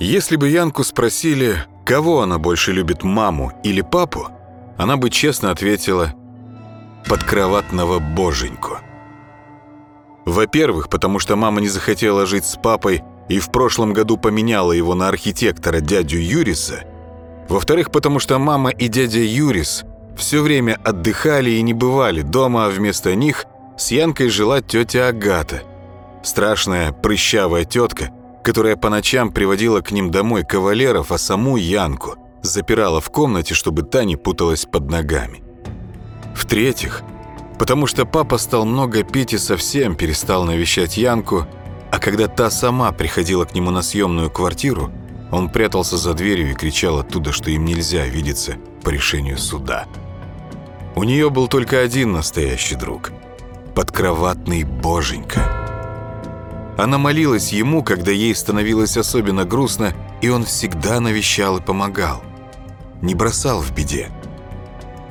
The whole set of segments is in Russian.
Если бы Янку спросили, кого она больше любит, маму или папу, она бы честно ответила «подкроватного боженьку». Во-первых, потому что мама не захотела жить с папой и в прошлом году поменяла его на архитектора дядю Юриса. Во-вторых, потому что мама и дядя Юрис все время отдыхали и не бывали дома, а вместо них с Янкой жила тетя Агата. Страшная прыщавая тетка, которая по ночам приводила к ним домой кавалеров, а саму Янку запирала в комнате, чтобы та не путалась под ногами. В-третьих, потому что папа стал много пить и совсем перестал навещать Янку, а когда та сама приходила к нему на съемную квартиру, он прятался за дверью и кричал оттуда, что им нельзя видеться по решению суда. У нее был только один настоящий друг – подкроватный боженька. Она молилась ему, когда ей становилось особенно грустно, и он всегда навещал и помогал. Не бросал в беде.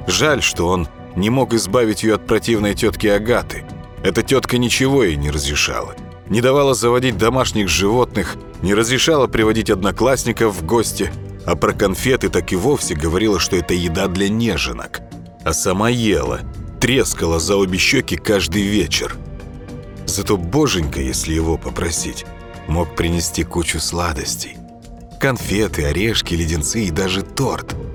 Жаль, что он не мог избавить ее от противной тетки Агаты. Эта тетка ничего ей не разрешала. Не давала заводить домашних животных, не разрешала приводить одноклассников в гости, а про конфеты так и вовсе говорила, что это еда для неженок. А сама ела, трескала за обе щеки каждый вечер. Зато боженька, если его попросить, мог принести кучу сладостей. Конфеты, орешки, леденцы и даже торт –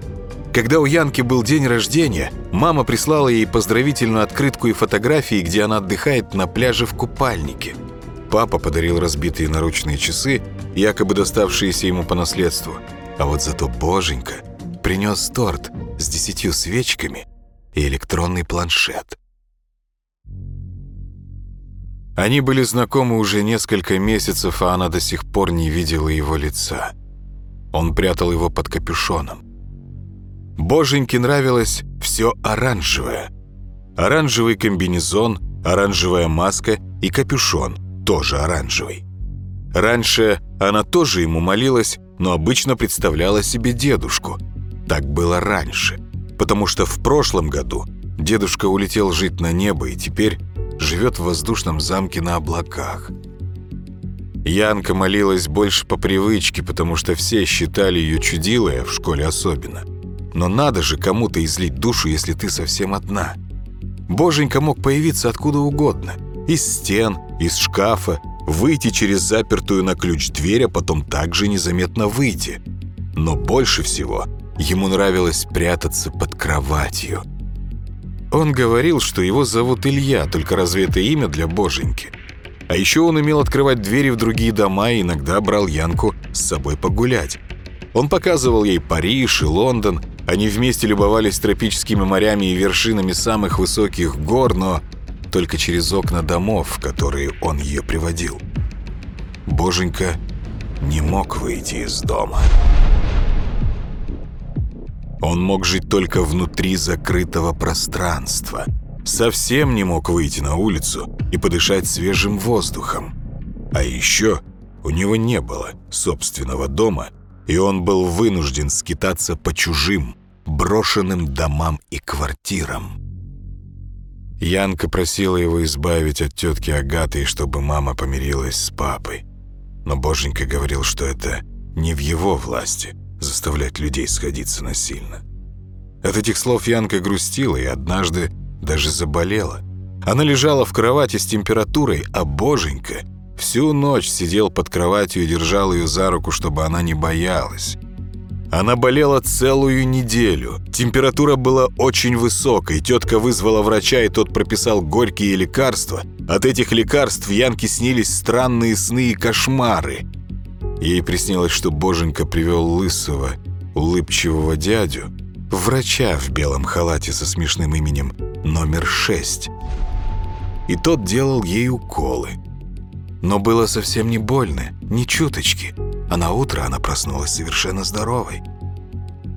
когда у Янки был день рождения, мама прислала ей поздравительную открытку и фотографии, где она отдыхает на пляже в купальнике. Папа подарил разбитые наручные часы, якобы доставшиеся ему по наследству. А вот зато Боженька принес торт с десятью свечками и электронный планшет. Они были знакомы уже несколько месяцев, а она до сих пор не видела его лица. Он прятал его под капюшоном. Боженьке нравилось все оранжевое. Оранжевый комбинезон, оранжевая маска и капюшон, тоже оранжевый. Раньше она тоже ему молилась, но обычно представляла себе дедушку. Так было раньше, потому что в прошлом году дедушка улетел жить на небо и теперь живет в воздушном замке на облаках. Янка молилась больше по привычке, потому что все считали ее чудилой, а в школе особенно – но надо же кому-то излить душу, если ты совсем одна. Боженька мог появиться откуда угодно. Из стен, из шкафа, выйти через запертую на ключ дверь, а потом также незаметно выйти. Но больше всего ему нравилось прятаться под кроватью. Он говорил, что его зовут Илья, только разве это имя для Боженьки? А еще он умел открывать двери в другие дома и иногда брал Янку с собой погулять. Он показывал ей Париж и Лондон, они вместе любовались тропическими морями и вершинами самых высоких гор, но только через окна домов, в которые он ее приводил. Боженька не мог выйти из дома. Он мог жить только внутри закрытого пространства. Совсем не мог выйти на улицу и подышать свежим воздухом. А еще у него не было собственного дома – и он был вынужден скитаться по чужим, брошенным домам и квартирам. Янка просила его избавить от тетки Агаты, чтобы мама помирилась с папой. Но Боженька говорил, что это не в его власти заставлять людей сходиться насильно. От этих слов Янка грустила и однажды даже заболела. Она лежала в кровати с температурой, а Боженька – Всю ночь сидел под кроватью и держал ее за руку, чтобы она не боялась. Она болела целую неделю. Температура была очень высокой. Тетка вызвала врача, и тот прописал горькие лекарства. От этих лекарств Янке снились странные сны и кошмары. Ей приснилось, что Боженька привел лысого, улыбчивого дядю, врача в белом халате со смешным именем номер 6. И тот делал ей уколы. Но было совсем не больно, ни чуточки. А на утро она проснулась совершенно здоровой.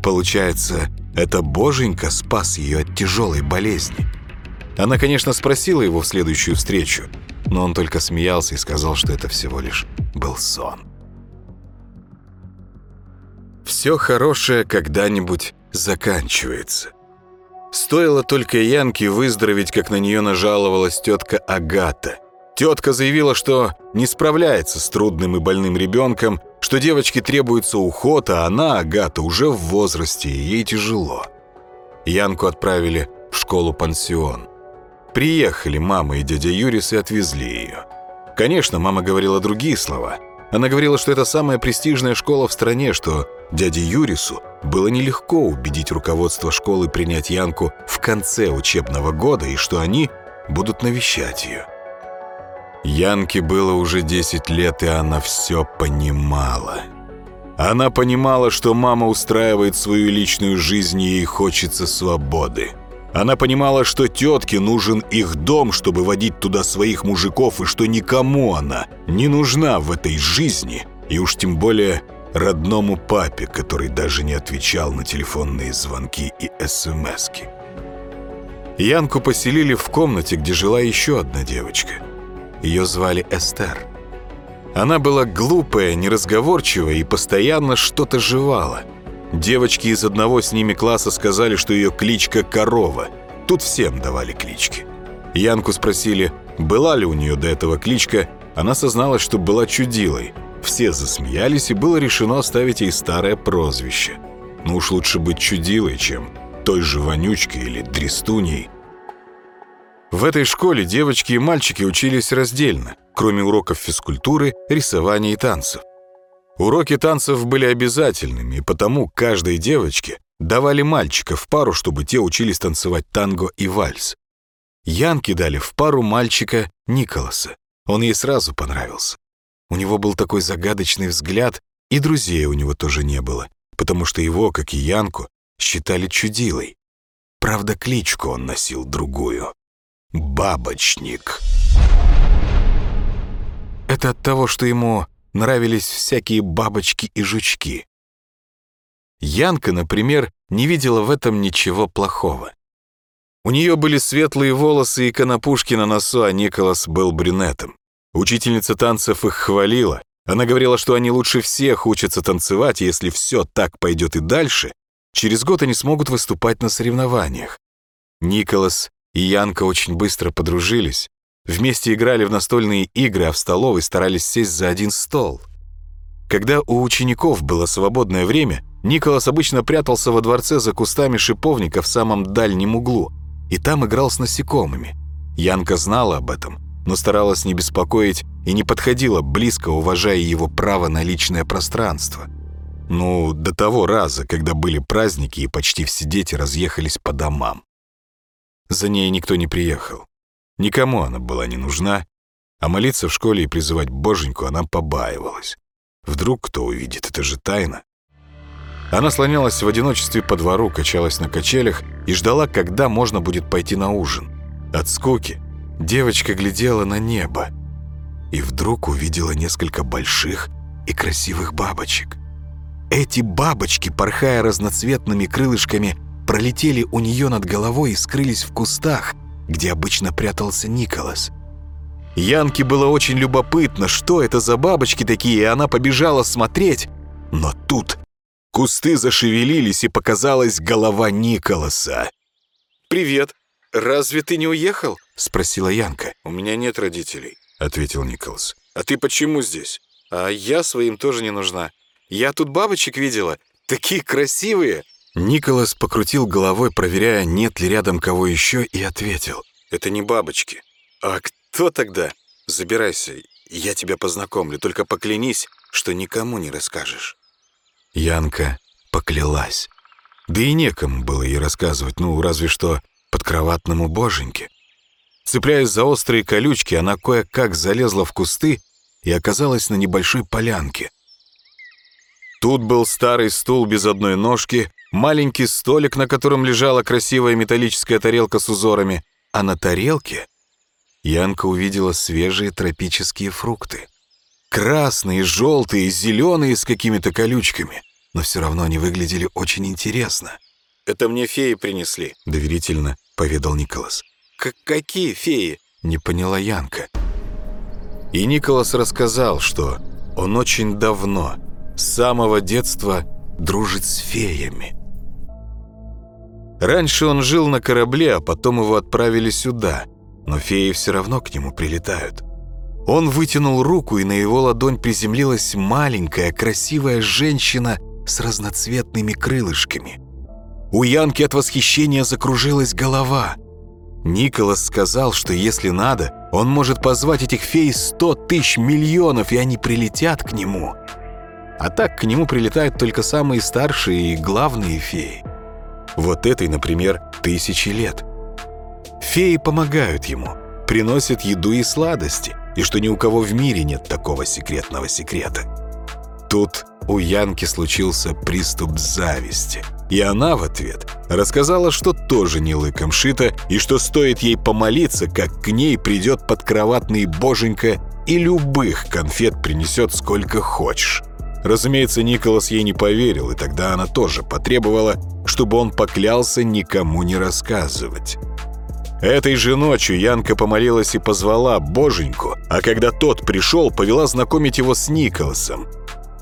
Получается, это Боженька спас ее от тяжелой болезни. Она, конечно, спросила его в следующую встречу, но он только смеялся и сказал, что это всего лишь был сон. Все хорошее когда-нибудь заканчивается. Стоило только Янке выздороветь, как на нее нажаловалась тетка Агата – Тетка заявила, что не справляется с трудным и больным ребенком, что девочке требуется уход, а она, Агата, уже в возрасте, и ей тяжело. Янку отправили в школу-пансион. Приехали мама и дядя Юрис и отвезли ее. Конечно, мама говорила другие слова. Она говорила, что это самая престижная школа в стране, что дяде Юрису было нелегко убедить руководство школы принять Янку в конце учебного года и что они будут навещать ее. Янке было уже 10 лет, и она все понимала. Она понимала, что мама устраивает свою личную жизнь, и ей хочется свободы. Она понимала, что тетке нужен их дом, чтобы водить туда своих мужиков, и что никому она не нужна в этой жизни, и уж тем более родному папе, который даже не отвечал на телефонные звонки и смски. Янку поселили в комнате, где жила еще одна девочка. Ее звали Эстер. Она была глупая, неразговорчивая и постоянно что-то жевала. Девочки из одного с ними класса сказали, что ее кличка Корова. Тут всем давали клички. Янку спросили, была ли у нее до этого кличка. Она созналась, что была чудилой. Все засмеялись, и было решено оставить ей старое прозвище. Ну уж лучше быть чудилой, чем той же вонючкой или дрестуней. В этой школе девочки и мальчики учились раздельно, кроме уроков физкультуры, рисования и танцев. Уроки танцев были обязательными, и потому каждой девочке давали мальчика в пару, чтобы те учились танцевать танго и вальс. Янке дали в пару мальчика Николаса. Он ей сразу понравился. У него был такой загадочный взгляд, и друзей у него тоже не было, потому что его, как и Янку, считали чудилой. Правда, кличку он носил другую — «Бабочник». Это от того, что ему нравились всякие бабочки и жучки. Янка, например, не видела в этом ничего плохого. У нее были светлые волосы и конопушки на носу, а Николас был брюнетом. Учительница танцев их хвалила. Она говорила, что они лучше всех учатся танцевать, и если все так пойдет и дальше, через год они смогут выступать на соревнованиях. Николас и Янка очень быстро подружились, Вместе играли в настольные игры, а в столовой старались сесть за один стол. Когда у учеников было свободное время, Николас обычно прятался во дворце за кустами шиповника в самом дальнем углу, и там играл с насекомыми. Янка знала об этом, но старалась не беспокоить и не подходила близко, уважая его право на личное пространство. Ну, до того раза, когда были праздники и почти все дети разъехались по домам. За ней никто не приехал. Никому она была не нужна, а молиться в школе и призывать боженьку она побаивалась. Вдруг кто увидит, это же тайна. Она слонялась в одиночестве по двору, качалась на качелях и ждала, когда можно будет пойти на ужин. От скуки девочка глядела на небо и вдруг увидела несколько больших и красивых бабочек. Эти бабочки, порхая разноцветными крылышками, пролетели у нее над головой и скрылись в кустах – где обычно прятался Николас. Янке было очень любопытно, что это за бабочки такие, и она побежала смотреть. Но тут кусты зашевелились, и показалась голова Николаса. «Привет. Разве ты не уехал?» — спросила Янка. «У меня нет родителей», — ответил Николас. «А ты почему здесь?» «А я своим тоже не нужна. Я тут бабочек видела. Такие красивые!» Николас покрутил головой, проверяя, нет ли рядом кого еще, и ответил. «Это не бабочки». «А кто тогда?» «Забирайся, я тебя познакомлю, только поклянись, что никому не расскажешь». Янка поклялась. Да и некому было ей рассказывать, ну, разве что подкроватному боженьке. Цепляясь за острые колючки, она кое-как залезла в кусты и оказалась на небольшой полянке. Тут был старый стул без одной ножки, маленький столик, на котором лежала красивая металлическая тарелка с узорами, а на тарелке Янка увидела свежие тропические фрукты. Красные, желтые, зеленые с какими-то колючками, но все равно они выглядели очень интересно. «Это мне феи принесли», — доверительно поведал Николас. К «Какие феи?» — не поняла Янка. И Николас рассказал, что он очень давно, с самого детства, дружит с феями. Раньше он жил на корабле, а потом его отправили сюда, но феи все равно к нему прилетают. Он вытянул руку, и на его ладонь приземлилась маленькая, красивая женщина с разноцветными крылышками. У Янки от восхищения закружилась голова. Николас сказал, что если надо, он может позвать этих фей сто тысяч миллионов, и они прилетят к нему. А так к нему прилетают только самые старшие и главные феи. Вот этой, например, тысячи лет. Феи помогают ему, приносят еду и сладости, и что ни у кого в мире нет такого секретного секрета. Тут у Янки случился приступ зависти, и она в ответ рассказала, что тоже не лыком шита, и что стоит ей помолиться, как к ней придет подкроватный боженька и любых конфет принесет сколько хочешь. Разумеется, Николас ей не поверил, и тогда она тоже потребовала, чтобы он поклялся никому не рассказывать. Этой же ночью Янка помолилась и позвала Боженьку, а когда тот пришел, повела знакомить его с Николасом.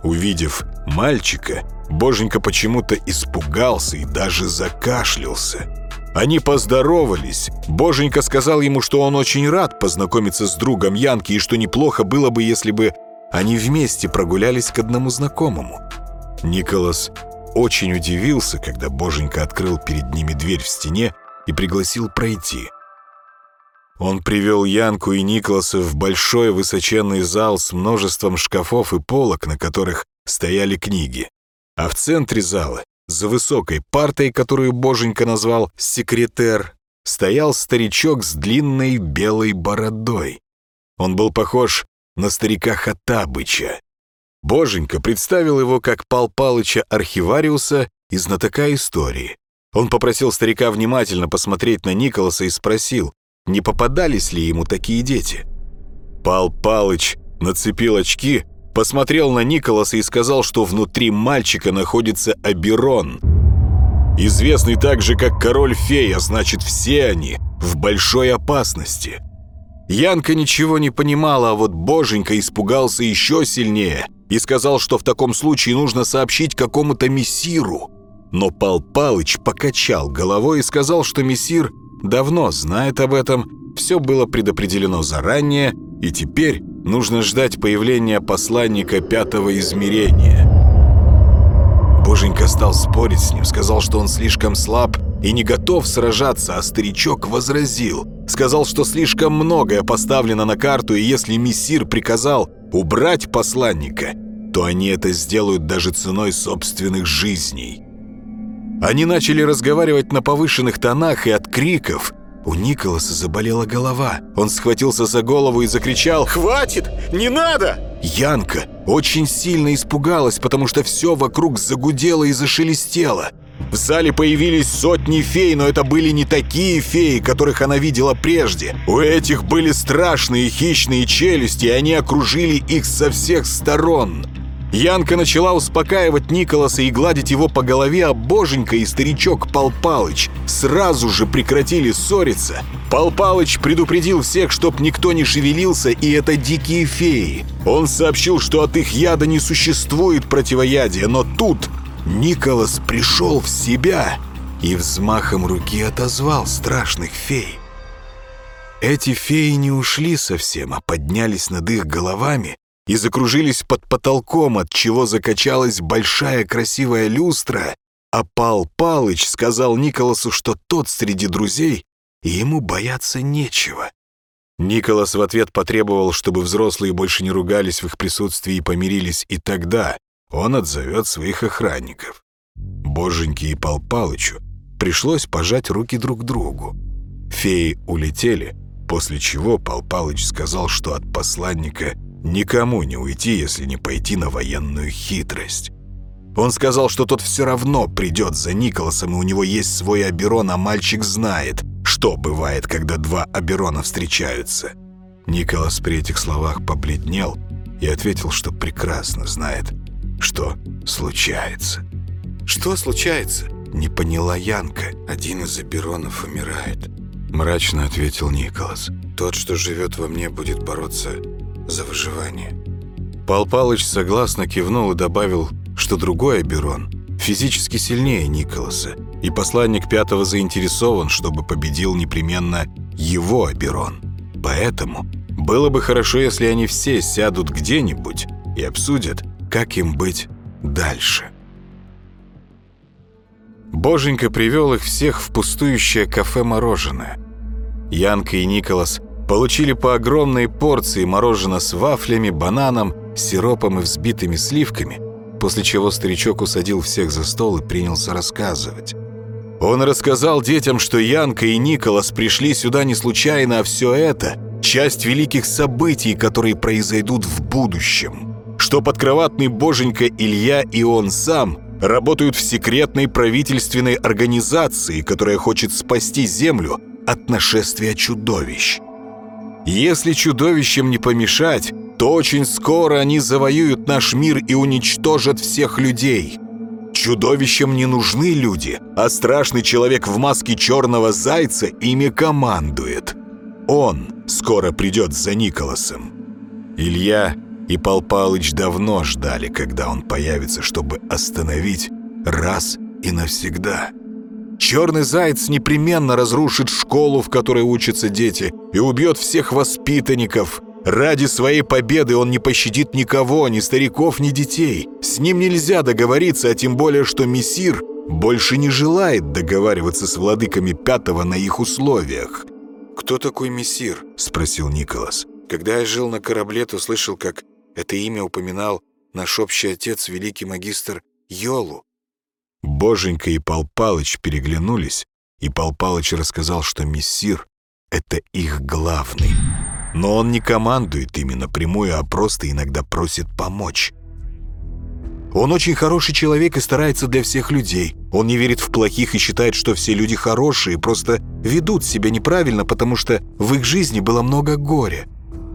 Увидев мальчика, Боженька почему-то испугался и даже закашлялся. Они поздоровались. Боженька сказал ему, что он очень рад познакомиться с другом Янки и что неплохо было бы, если бы они вместе прогулялись к одному знакомому. Николас очень удивился, когда Боженька открыл перед ними дверь в стене и пригласил пройти. Он привел Янку и Николаса в большой высоченный зал с множеством шкафов и полок, на которых стояли книги. А в центре зала, за высокой партой, которую Боженька назвал «секретер», стоял старичок с длинной белой бородой. Он был похож на старика Хаттабыча. Боженька представил его как Пал Палыча Архивариуса и знатока истории. Он попросил старика внимательно посмотреть на Николаса и спросил, не попадались ли ему такие дети. Пал Палыч нацепил очки, посмотрел на Николаса и сказал, что внутри мальчика находится Аберон. Известный также как король-фея, значит, все они в большой опасности. Янка ничего не понимала, а вот Боженька испугался еще сильнее и сказал, что в таком случае нужно сообщить какому-то мессиру. Но Пал Палыч покачал головой и сказал, что мессир давно знает об этом, все было предопределено заранее, и теперь нужно ждать появления посланника пятого измерения. Боженька стал спорить с ним, сказал, что он слишком слаб и не готов сражаться, а старичок возразил. Сказал, что слишком многое поставлено на карту, и если мессир приказал убрать посланника, то они это сделают даже ценой собственных жизней. Они начали разговаривать на повышенных тонах, и от криков у Николаса заболела голова. Он схватился за голову и закричал «Хватит! Не надо!» Янка очень сильно испугалась, потому что все вокруг загудело и зашелестело. В зале появились сотни фей, но это были не такие феи, которых она видела прежде. У этих были страшные хищные челюсти, и они окружили их со всех сторон. Янка начала успокаивать Николаса и гладить его по голове, а боженька и старичок Пал Палыч сразу же прекратили ссориться. Пал Палыч предупредил всех, чтоб никто не шевелился, и это дикие феи. Он сообщил, что от их яда не существует противоядия, но тут Николас пришел в себя и взмахом руки отозвал страшных фей. Эти феи не ушли совсем, а поднялись над их головами и закружились под потолком, от чего закачалась большая красивая люстра, а Пал Палыч сказал Николасу, что тот среди друзей, и ему бояться нечего. Николас в ответ потребовал, чтобы взрослые больше не ругались в их присутствии и помирились, и тогда он отзовет своих охранников. Боженьке и Пал Палычу пришлось пожать руки друг другу. Феи улетели, после чего Пал Палыч сказал, что от посланника – Никому не уйти, если не пойти на военную хитрость. Он сказал, что тот все равно придет за Николасом, и у него есть свой Аберон, а мальчик знает, что бывает, когда два Аберона встречаются. Николас при этих словах побледнел и ответил, что прекрасно знает, что случается. «Что случается?» — не поняла Янка. «Один из Аберонов умирает», — мрачно ответил Николас. «Тот, что живет во мне, будет бороться за выживание. Пал Палыч согласно кивнул и добавил, что другой Аберон физически сильнее Николаса, и посланник Пятого заинтересован, чтобы победил непременно его Аберон. Поэтому Было бы хорошо, если они все сядут где-нибудь и обсудят, как им быть дальше. Боженька привел их всех в пустующее кафе-мороженое. Янка и Николас получили по огромной порции мороженое с вафлями, бананом, сиропом и взбитыми сливками, после чего старичок усадил всех за стол и принялся рассказывать. Он рассказал детям, что Янка и Николас пришли сюда не случайно, а все это – часть великих событий, которые произойдут в будущем. Что подкроватный боженька Илья и он сам работают в секретной правительственной организации, которая хочет спасти Землю от нашествия чудовищ. Если чудовищам не помешать, то очень скоро они завоюют наш мир и уничтожат всех людей. Чудовищам не нужны люди, а страшный человек в маске черного зайца ими командует. Он скоро придет за Николасом. Илья и Пал Палыч давно ждали, когда он появится, чтобы остановить раз и навсегда. Черный заяц непременно разрушит школу, в которой учатся дети, и убьет всех воспитанников. Ради своей победы он не пощадит никого, ни стариков, ни детей. С ним нельзя договориться, а тем более, что мессир больше не желает договариваться с владыками Пятого на их условиях. «Кто такой мессир?» — спросил Николас. «Когда я жил на корабле, то слышал, как это имя упоминал наш общий отец, великий магистр Йолу. Боженька и Пал Палыч переглянулись, и Пал Палыч рассказал, что мессир — это их главный. Но он не командует ими напрямую, а просто иногда просит помочь. Он очень хороший человек и старается для всех людей. Он не верит в плохих и считает, что все люди хорошие, просто ведут себя неправильно, потому что в их жизни было много горя.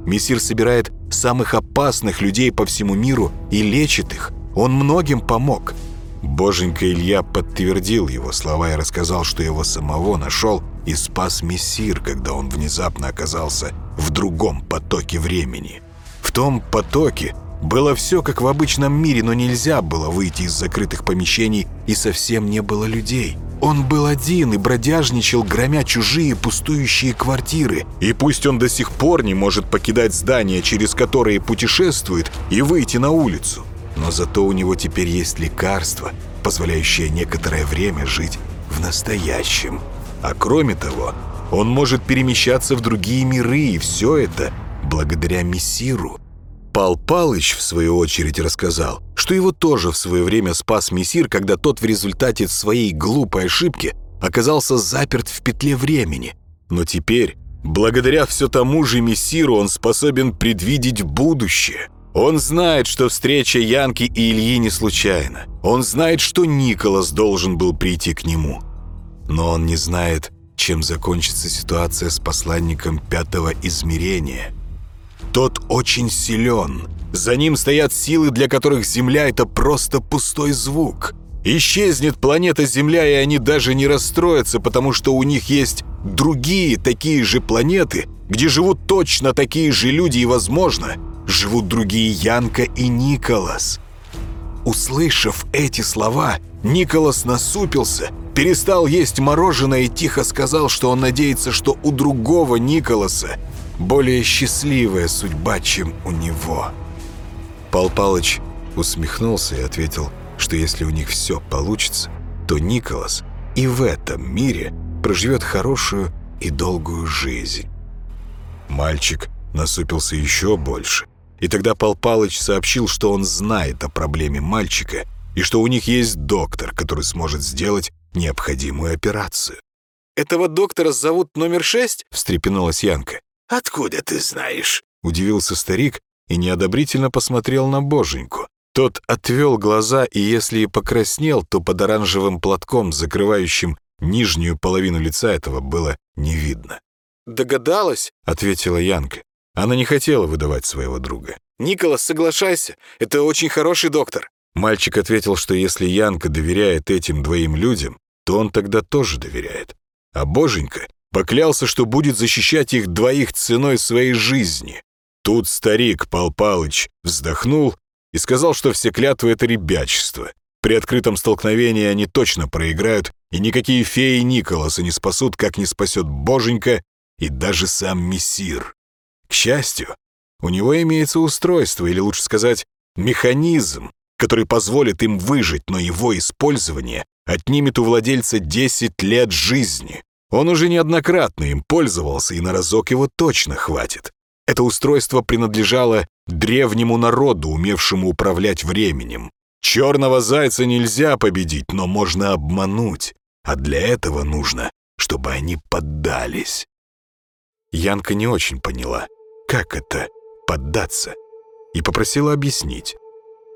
Мессир собирает самых опасных людей по всему миру и лечит их. Он многим помог. Боженька Илья подтвердил его слова и рассказал, что его самого нашел и спас Мессир, когда он внезапно оказался в другом потоке времени. В том потоке было все как в обычном мире, но нельзя было выйти из закрытых помещений, и совсем не было людей. Он был один и бродяжничал, громя чужие пустующие квартиры. И пусть он до сих пор не может покидать здания, через которые путешествует, и выйти на улицу. Но зато у него теперь есть лекарство, позволяющее некоторое время жить в настоящем. А кроме того, он может перемещаться в другие миры, и все это благодаря Мессиру. Пал Палыч, в свою очередь, рассказал, что его тоже в свое время спас Мессир, когда тот в результате своей глупой ошибки оказался заперт в петле времени. Но теперь, благодаря все тому же Мессиру, он способен предвидеть будущее. Он знает, что встреча Янки и Ильи не случайна. Он знает, что Николас должен был прийти к нему. Но он не знает, чем закончится ситуация с посланником пятого измерения – тот очень силен. За ним стоят силы, для которых Земля — это просто пустой звук. Исчезнет планета Земля, и они даже не расстроятся, потому что у них есть другие такие же планеты, где живут точно такие же люди, и, возможно, живут другие Янка и Николас. Услышав эти слова, Николас насупился, перестал есть мороженое и тихо сказал, что он надеется, что у другого Николаса более счастливая судьба, чем у него. Пал Палыч усмехнулся и ответил, что если у них все получится, то Николас и в этом мире проживет хорошую и долгую жизнь. Мальчик насупился еще больше, и тогда Пал Палыч сообщил, что он знает о проблеме мальчика и что у них есть доктор, который сможет сделать необходимую операцию. «Этого доктора зовут номер шесть?» – встрепенулась Янка. «Откуда ты знаешь?» — удивился старик и неодобрительно посмотрел на боженьку. Тот отвел глаза, и если и покраснел, то под оранжевым платком, закрывающим нижнюю половину лица этого, было не видно. «Догадалась?» — ответила Янка. Она не хотела выдавать своего друга. «Николас, соглашайся, это очень хороший доктор». Мальчик ответил, что если Янка доверяет этим двоим людям, то он тогда тоже доверяет. А Боженька Поклялся, что будет защищать их двоих ценой своей жизни. Тут старик Пал Палыч вздохнул и сказал, что все клятвы — это ребячество. При открытом столкновении они точно проиграют, и никакие феи Николаса не спасут, как не спасет Боженька и даже сам Мессир. К счастью, у него имеется устройство, или лучше сказать, механизм, который позволит им выжить, но его использование отнимет у владельца 10 лет жизни. Он уже неоднократно им пользовался, и на разок его точно хватит. Это устройство принадлежало древнему народу, умевшему управлять временем. Черного зайца нельзя победить, но можно обмануть, а для этого нужно, чтобы они поддались. Янка не очень поняла, как это поддаться, и попросила объяснить.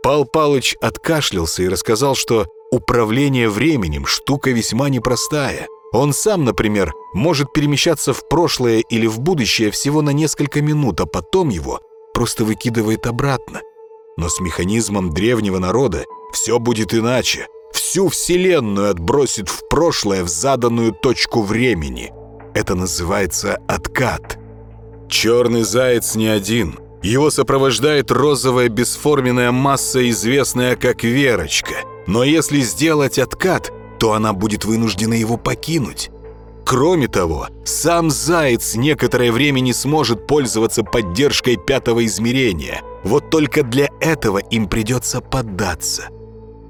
Пал Палыч откашлялся и рассказал, что управление временем — штука весьма непростая. Он сам, например, может перемещаться в прошлое или в будущее всего на несколько минут, а потом его просто выкидывает обратно. Но с механизмом древнего народа все будет иначе. Всю Вселенную отбросит в прошлое в заданную точку времени. Это называется откат. Черный заяц не один. Его сопровождает розовая бесформенная масса, известная как Верочка. Но если сделать откат, то она будет вынуждена его покинуть. Кроме того, сам Заяц некоторое время не сможет пользоваться поддержкой пятого измерения. Вот только для этого им придется поддаться.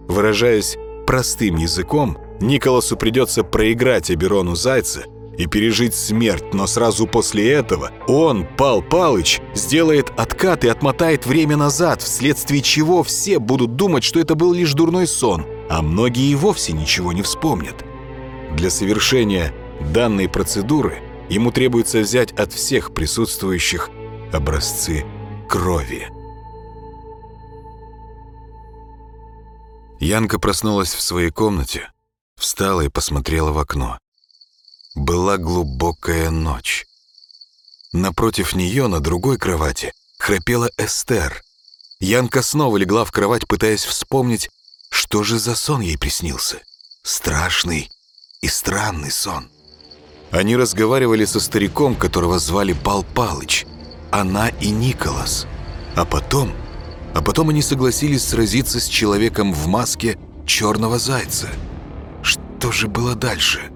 Выражаясь простым языком, Николасу придется проиграть Аберону Зайца и пережить смерть, но сразу после этого он, Пал Палыч, сделает откат и отмотает время назад, вследствие чего все будут думать, что это был лишь дурной сон, а многие и вовсе ничего не вспомнят. Для совершения данной процедуры ему требуется взять от всех присутствующих образцы крови. Янка проснулась в своей комнате, встала и посмотрела в окно. Была глубокая ночь. Напротив нее, на другой кровати, храпела Эстер. Янка снова легла в кровать, пытаясь вспомнить, что же за сон ей приснился. Страшный и странный сон. Они разговаривали со стариком, которого звали Пал Палыч, она и Николас. А потом... А потом они согласились сразиться с человеком в маске черного зайца. Что же было дальше?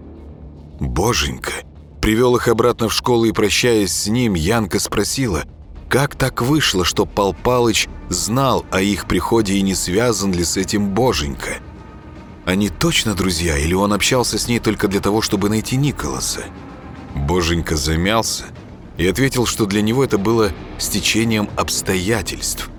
Боженька привел их обратно в школу и, прощаясь с ним, Янка спросила, как так вышло, что Пал Палыч знал о их приходе и не связан ли с этим Боженька. Они точно друзья, или он общался с ней только для того, чтобы найти Николаса? Боженька замялся и ответил, что для него это было стечением обстоятельств.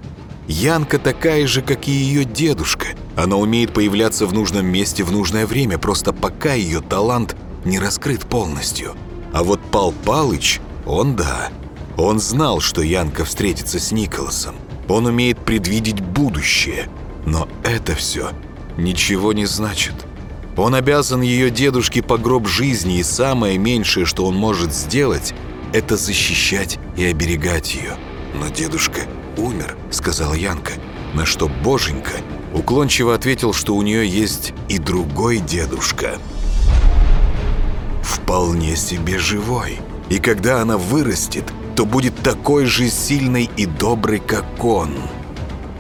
Янка такая же, как и ее дедушка. Она умеет появляться в нужном месте в нужное время, просто пока ее талант не раскрыт полностью. А вот Пал Палыч, он да. Он знал, что Янка встретится с Николасом. Он умеет предвидеть будущее. Но это все ничего не значит. Он обязан ее дедушке по гроб жизни, и самое меньшее, что он может сделать, это защищать и оберегать ее. Но дедушка умер, сказала Янка, на что Боженька уклончиво ответил, что у нее есть и другой дедушка. Вполне себе живой. И когда она вырастет, то будет такой же сильной и доброй, как он.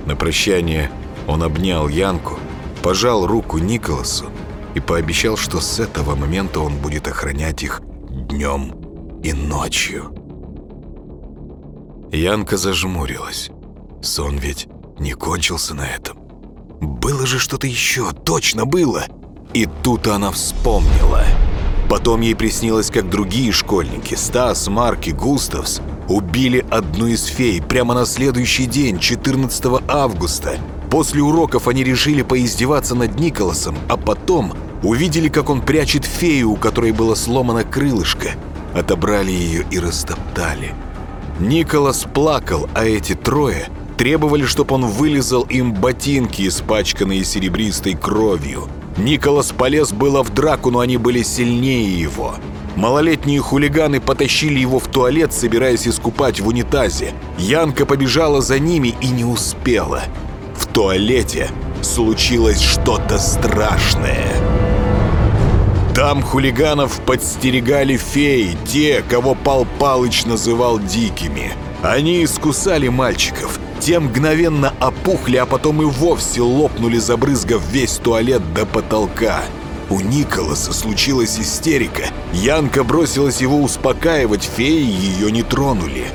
На прощание он обнял Янку, пожал руку Николасу и пообещал, что с этого момента он будет охранять их днем и ночью. Янка зажмурилась. Сон ведь не кончился на этом. Было же что-то еще, точно было. И тут она вспомнила. Потом ей приснилось, как другие школьники, Стас, Марк и Густавс, убили одну из фей прямо на следующий день, 14 августа, После уроков они решили поиздеваться над Николасом, а потом увидели, как он прячет фею, у которой было сломано крылышко. Отобрали ее и растоптали. Николас плакал, а эти трое требовали, чтобы он вылезал им ботинки, испачканные серебристой кровью. Николас полез было в драку, но они были сильнее его. Малолетние хулиганы потащили его в туалет, собираясь искупать в унитазе. Янка побежала за ними и не успела в туалете случилось что-то страшное. Там хулиганов подстерегали феи, те, кого Пал Палыч называл дикими. Они искусали мальчиков, те мгновенно опухли, а потом и вовсе лопнули, забрызгав весь туалет до потолка. У Николаса случилась истерика. Янка бросилась его успокаивать, феи ее не тронули.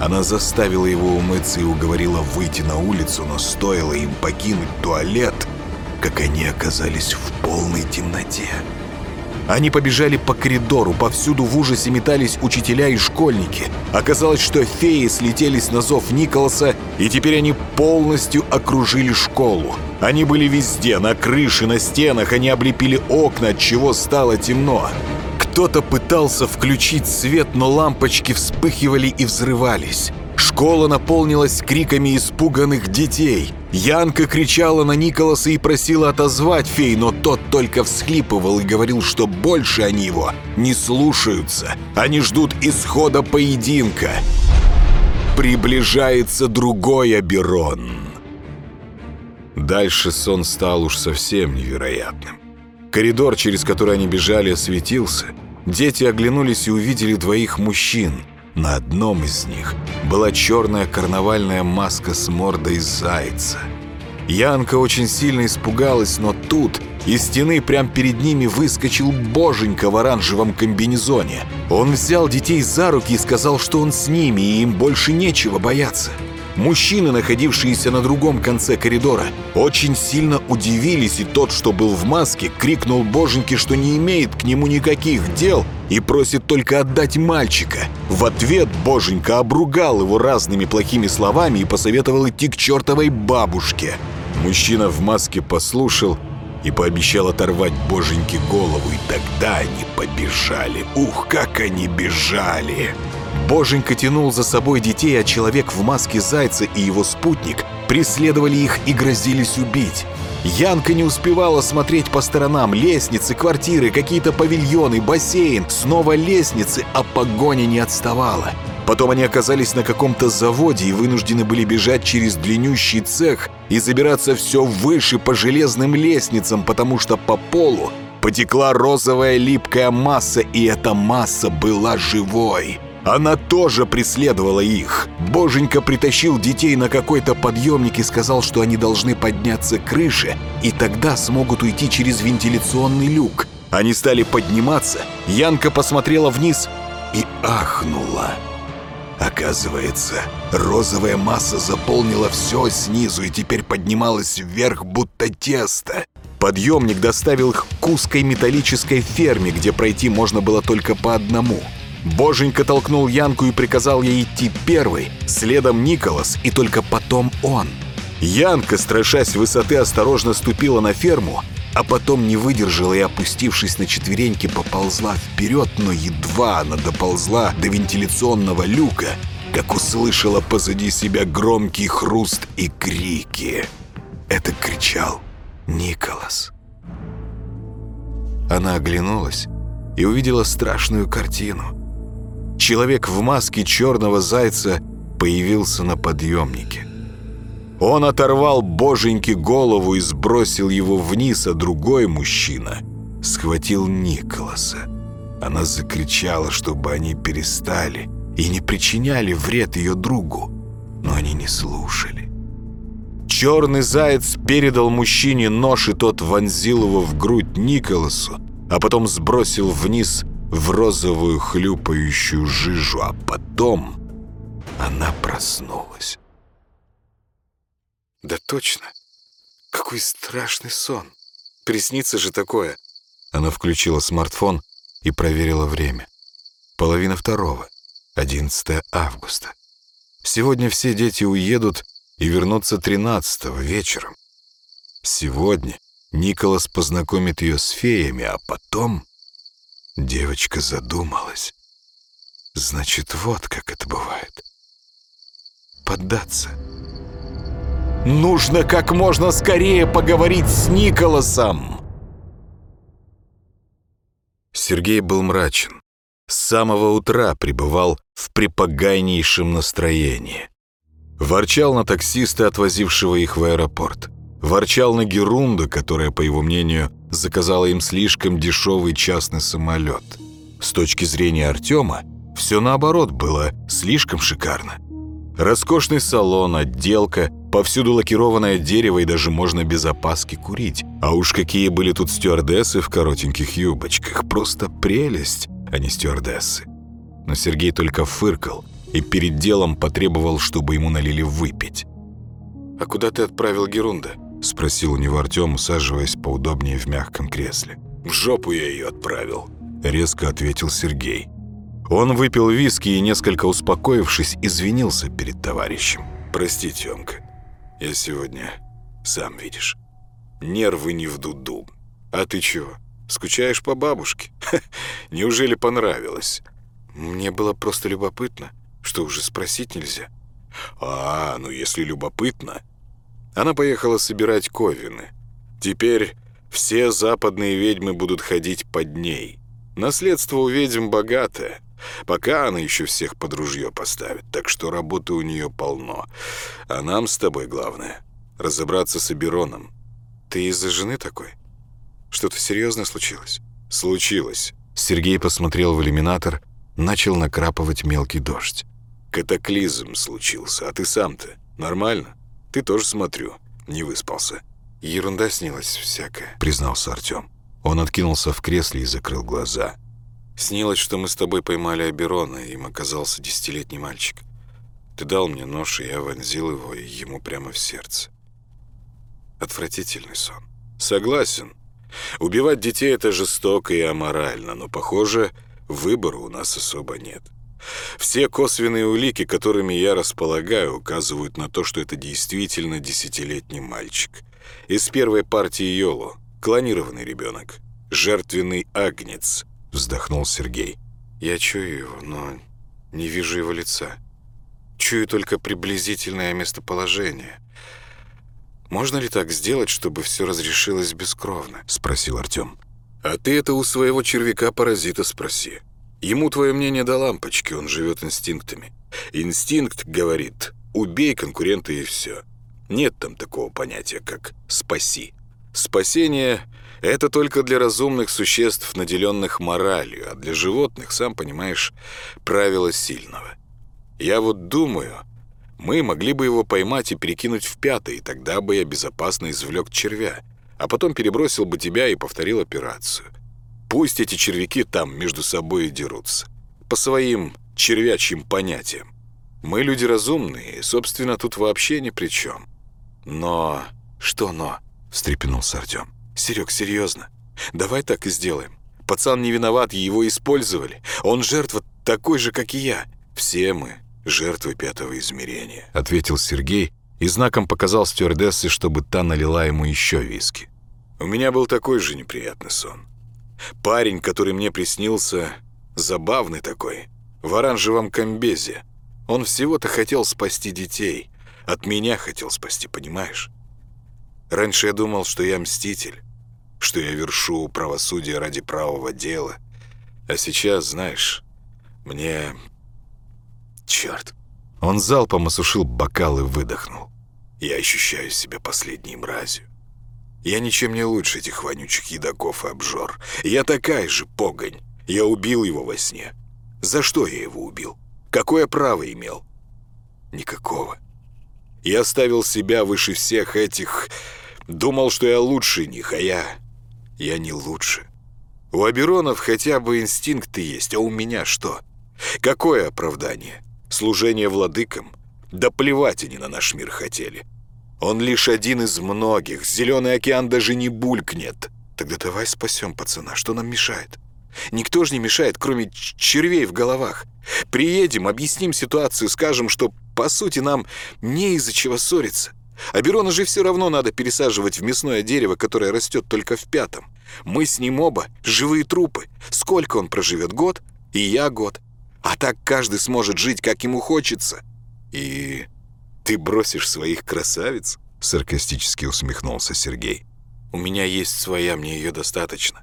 Она заставила его умыться и уговорила выйти на улицу, но стоило им покинуть туалет, как они оказались в полной темноте. Они побежали по коридору, повсюду в ужасе метались учителя и школьники. Оказалось, что феи слетелись на зов Николаса, и теперь они полностью окружили школу. Они были везде, на крыше, на стенах, они облепили окна, от чего стало темно. Кто-то пытался включить свет, но лампочки вспыхивали и взрывались. Школа наполнилась криками испуганных детей. Янка кричала на Николаса и просила отозвать фей, но тот только всхлипывал и говорил, что больше они его не слушаются. Они ждут исхода поединка. Приближается другой Аберон. Дальше сон стал уж совсем невероятным. Коридор, через который они бежали, осветился. Дети оглянулись и увидели двоих мужчин – на одном из них была черная карнавальная маска с мордой зайца. Янка очень сильно испугалась, но тут из стены прямо перед ними выскочил боженька в оранжевом комбинезоне. Он взял детей за руки и сказал, что он с ними, и им больше нечего бояться. Мужчины, находившиеся на другом конце коридора, очень сильно удивились, и тот, что был в маске, крикнул боженьке, что не имеет к нему никаких дел и просит только отдать мальчика. В ответ боженька обругал его разными плохими словами и посоветовал идти к чертовой бабушке. Мужчина в маске послушал и пообещал оторвать боженьке голову, и тогда они побежали. Ух, как они бежали! Боженька тянул за собой детей, а человек в маске зайца и его спутник преследовали их и грозились убить. Янка не успевала смотреть по сторонам. Лестницы, квартиры, какие-то павильоны, бассейн. Снова лестницы, а погоня не отставала. Потом они оказались на каком-то заводе и вынуждены были бежать через длиннющий цех и забираться все выше по железным лестницам, потому что по полу потекла розовая липкая масса, и эта масса была живой. Она тоже преследовала их. Боженька притащил детей на какой-то подъемник и сказал, что они должны подняться к крыше, и тогда смогут уйти через вентиляционный люк. Они стали подниматься, Янка посмотрела вниз и ахнула. Оказывается, розовая масса заполнила все снизу и теперь поднималась вверх, будто тесто. Подъемник доставил их к узкой металлической ферме, где пройти можно было только по одному – Боженька толкнул Янку и приказал ей идти первой, следом Николас и только потом он. Янка, страшась высоты, осторожно ступила на ферму, а потом не выдержала и, опустившись на четвереньки, поползла вперед, но едва она доползла до вентиляционного люка, как услышала позади себя громкий хруст и крики. Это кричал Николас. Она оглянулась и увидела страшную картину. Человек в маске черного зайца появился на подъемнике. Он оторвал боженьке голову и сбросил его вниз, а другой мужчина схватил Николаса. Она закричала, чтобы они перестали и не причиняли вред ее другу, но они не слушали. Черный заяц передал мужчине нож, и тот вонзил его в грудь Николасу, а потом сбросил вниз в розовую хлюпающую жижу, а потом она проснулась. Да точно. Какой страшный сон. Приснится же такое. Она включила смартфон и проверила время. Половина второго, 11 августа. Сегодня все дети уедут и вернутся 13 вечером. Сегодня Николас познакомит ее с феями, а потом Девочка задумалась. Значит, вот как это бывает. Поддаться. Нужно как можно скорее поговорить с Николасом. Сергей был мрачен. С самого утра пребывал в припогайнейшем настроении. Ворчал на таксиста, отвозившего их в аэропорт. Ворчал на Герунду, которая, по его мнению, заказала им слишком дешевый частный самолет. С точки зрения Артема, все наоборот было слишком шикарно. Роскошный салон, отделка, повсюду лакированное дерево и даже можно без опаски курить. А уж какие были тут стюардессы в коротеньких юбочках. Просто прелесть, а не стюардессы. Но Сергей только фыркал и перед делом потребовал, чтобы ему налили выпить. «А куда ты отправил Герунда?» — спросил у него Артем, усаживаясь поудобнее в мягком кресле. «В жопу я ее отправил», — резко ответил Сергей. Он выпил виски и, несколько успокоившись, извинился перед товарищем. «Прости, Тёмка, я сегодня, сам видишь, нервы не в дуду. А ты чего, скучаешь по бабушке? Неужели понравилось?» «Мне было просто любопытно, что уже спросить нельзя». «А, ну если любопытно...» Она поехала собирать ковины. Теперь все западные ведьмы будут ходить под ней. Наследство у ведьм богатое. Пока она еще всех под ружье поставит, так что работы у нее полно. А нам с тобой главное — разобраться с Абероном. Ты из-за жены такой? Что-то серьезное случилось? Случилось. Сергей посмотрел в иллюминатор, начал накрапывать мелкий дождь. Катаклизм случился, а ты сам-то нормально? Ты тоже, смотрю, не выспался. Ерунда снилась всякая, признался Артем. Он откинулся в кресле и закрыл глаза. Снилось, что мы с тобой поймали Аберона, и им оказался десятилетний мальчик. Ты дал мне нож, и я вонзил его ему прямо в сердце. Отвратительный сон. Согласен. Убивать детей — это жестоко и аморально, но, похоже, выбора у нас особо нет. Все косвенные улики, которыми я располагаю, указывают на то, что это действительно десятилетний мальчик. Из первой партии Йоло. Клонированный ребенок. Жертвенный агнец. Вздохнул Сергей. Я чую его, но не вижу его лица. Чую только приблизительное местоположение. «Можно ли так сделать, чтобы все разрешилось бескровно?» — спросил Артем. «А ты это у своего червяка-паразита спроси. Ему твое мнение до лампочки, он живет инстинктами. Инстинкт говорит «убей конкурента и все». Нет там такого понятия, как «спаси». Спасение — это только для разумных существ, наделенных моралью, а для животных, сам понимаешь, правило сильного. Я вот думаю, мы могли бы его поймать и перекинуть в пятый, и тогда бы я безопасно извлек червя, а потом перебросил бы тебя и повторил операцию. Пусть эти червяки там между собой и дерутся. По своим червячьим понятиям. Мы люди разумные, и, собственно, тут вообще ни при чем. Но... Что но? Встрепенулся Артем. Серег, серьезно. Давай так и сделаем. Пацан не виноват, его использовали. Он жертва такой же, как и я. Все мы жертвы пятого измерения. Ответил Сергей и знаком показал стюардессе, чтобы та налила ему еще виски. У меня был такой же неприятный сон. Парень, который мне приснился, забавный такой, в оранжевом комбезе. Он всего-то хотел спасти детей. От меня хотел спасти, понимаешь? Раньше я думал, что я мститель, что я вершу правосудие ради правого дела. А сейчас, знаешь, мне... Черт. Он залпом осушил бокал и выдохнул. Я ощущаю себя последней мразью. Я ничем не лучше этих вонючих едоков и обжор. Я такая же погонь. Я убил его во сне. За что я его убил? Какое право имел? Никакого. Я ставил себя выше всех этих... Думал, что я лучше них, а я... Я не лучше. У Аберонов хотя бы инстинкты есть, а у меня что? Какое оправдание? Служение владыкам? Да плевать они на наш мир хотели. Он лишь один из многих. Зеленый океан даже не булькнет. Тогда давай спасем пацана. Что нам мешает? Никто же не мешает, кроме червей в головах. Приедем, объясним ситуацию, скажем, что, по сути, нам не из-за чего ссориться. А Берона же все равно надо пересаживать в мясное дерево, которое растет только в пятом. Мы с ним оба живые трупы. Сколько он проживет? Год? И я год. А так каждый сможет жить, как ему хочется. И «Ты бросишь своих красавиц?» — саркастически усмехнулся Сергей. «У меня есть своя, мне ее достаточно.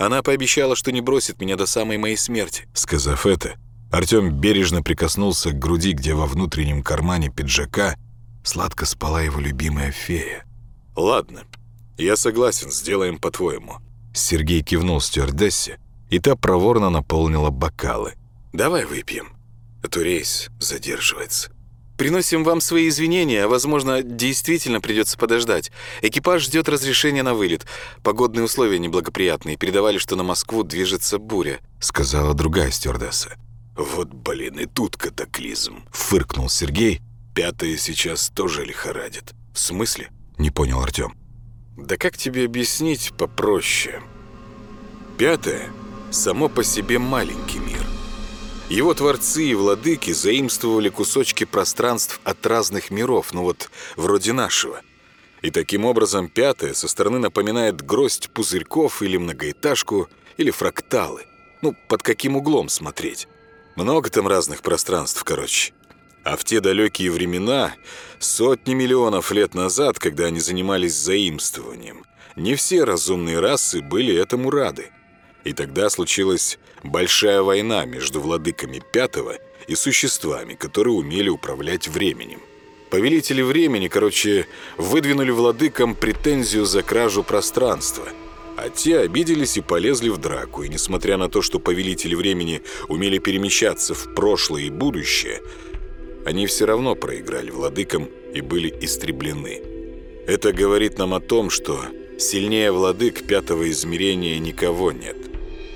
Она пообещала, что не бросит меня до самой моей смерти». Сказав это, Артем бережно прикоснулся к груди, где во внутреннем кармане пиджака сладко спала его любимая фея. «Ладно, я согласен, сделаем по-твоему». Сергей кивнул стюардессе, и та проворно наполнила бокалы. «Давай выпьем, а то рейс задерживается». Приносим вам свои извинения, возможно, действительно придется подождать. Экипаж ждет разрешения на вылет. Погодные условия неблагоприятные. Передавали, что на Москву движется буря», — сказала другая стюардесса. Вот, блин, и тут катаклизм. Фыркнул Сергей. Пятое сейчас тоже лихорадит. В смысле? Не понял Артем. Да как тебе объяснить попроще? Пятое – само по себе маленький мир. Его творцы и владыки заимствовали кусочки пространств от разных миров, ну вот вроде нашего. И таким образом пятое со стороны напоминает гроздь пузырьков или многоэтажку, или фракталы. Ну, под каким углом смотреть. Много там разных пространств, короче. А в те далекие времена, сотни миллионов лет назад, когда они занимались заимствованием, не все разумные расы были этому рады. И тогда случилась большая война между владыками Пятого и существами, которые умели управлять временем. Повелители времени, короче, выдвинули владыкам претензию за кражу пространства – а те обиделись и полезли в драку, и несмотря на то, что повелители времени умели перемещаться в прошлое и будущее, они все равно проиграли владыкам и были истреблены. Это говорит нам о том, что сильнее владык пятого измерения никого нет.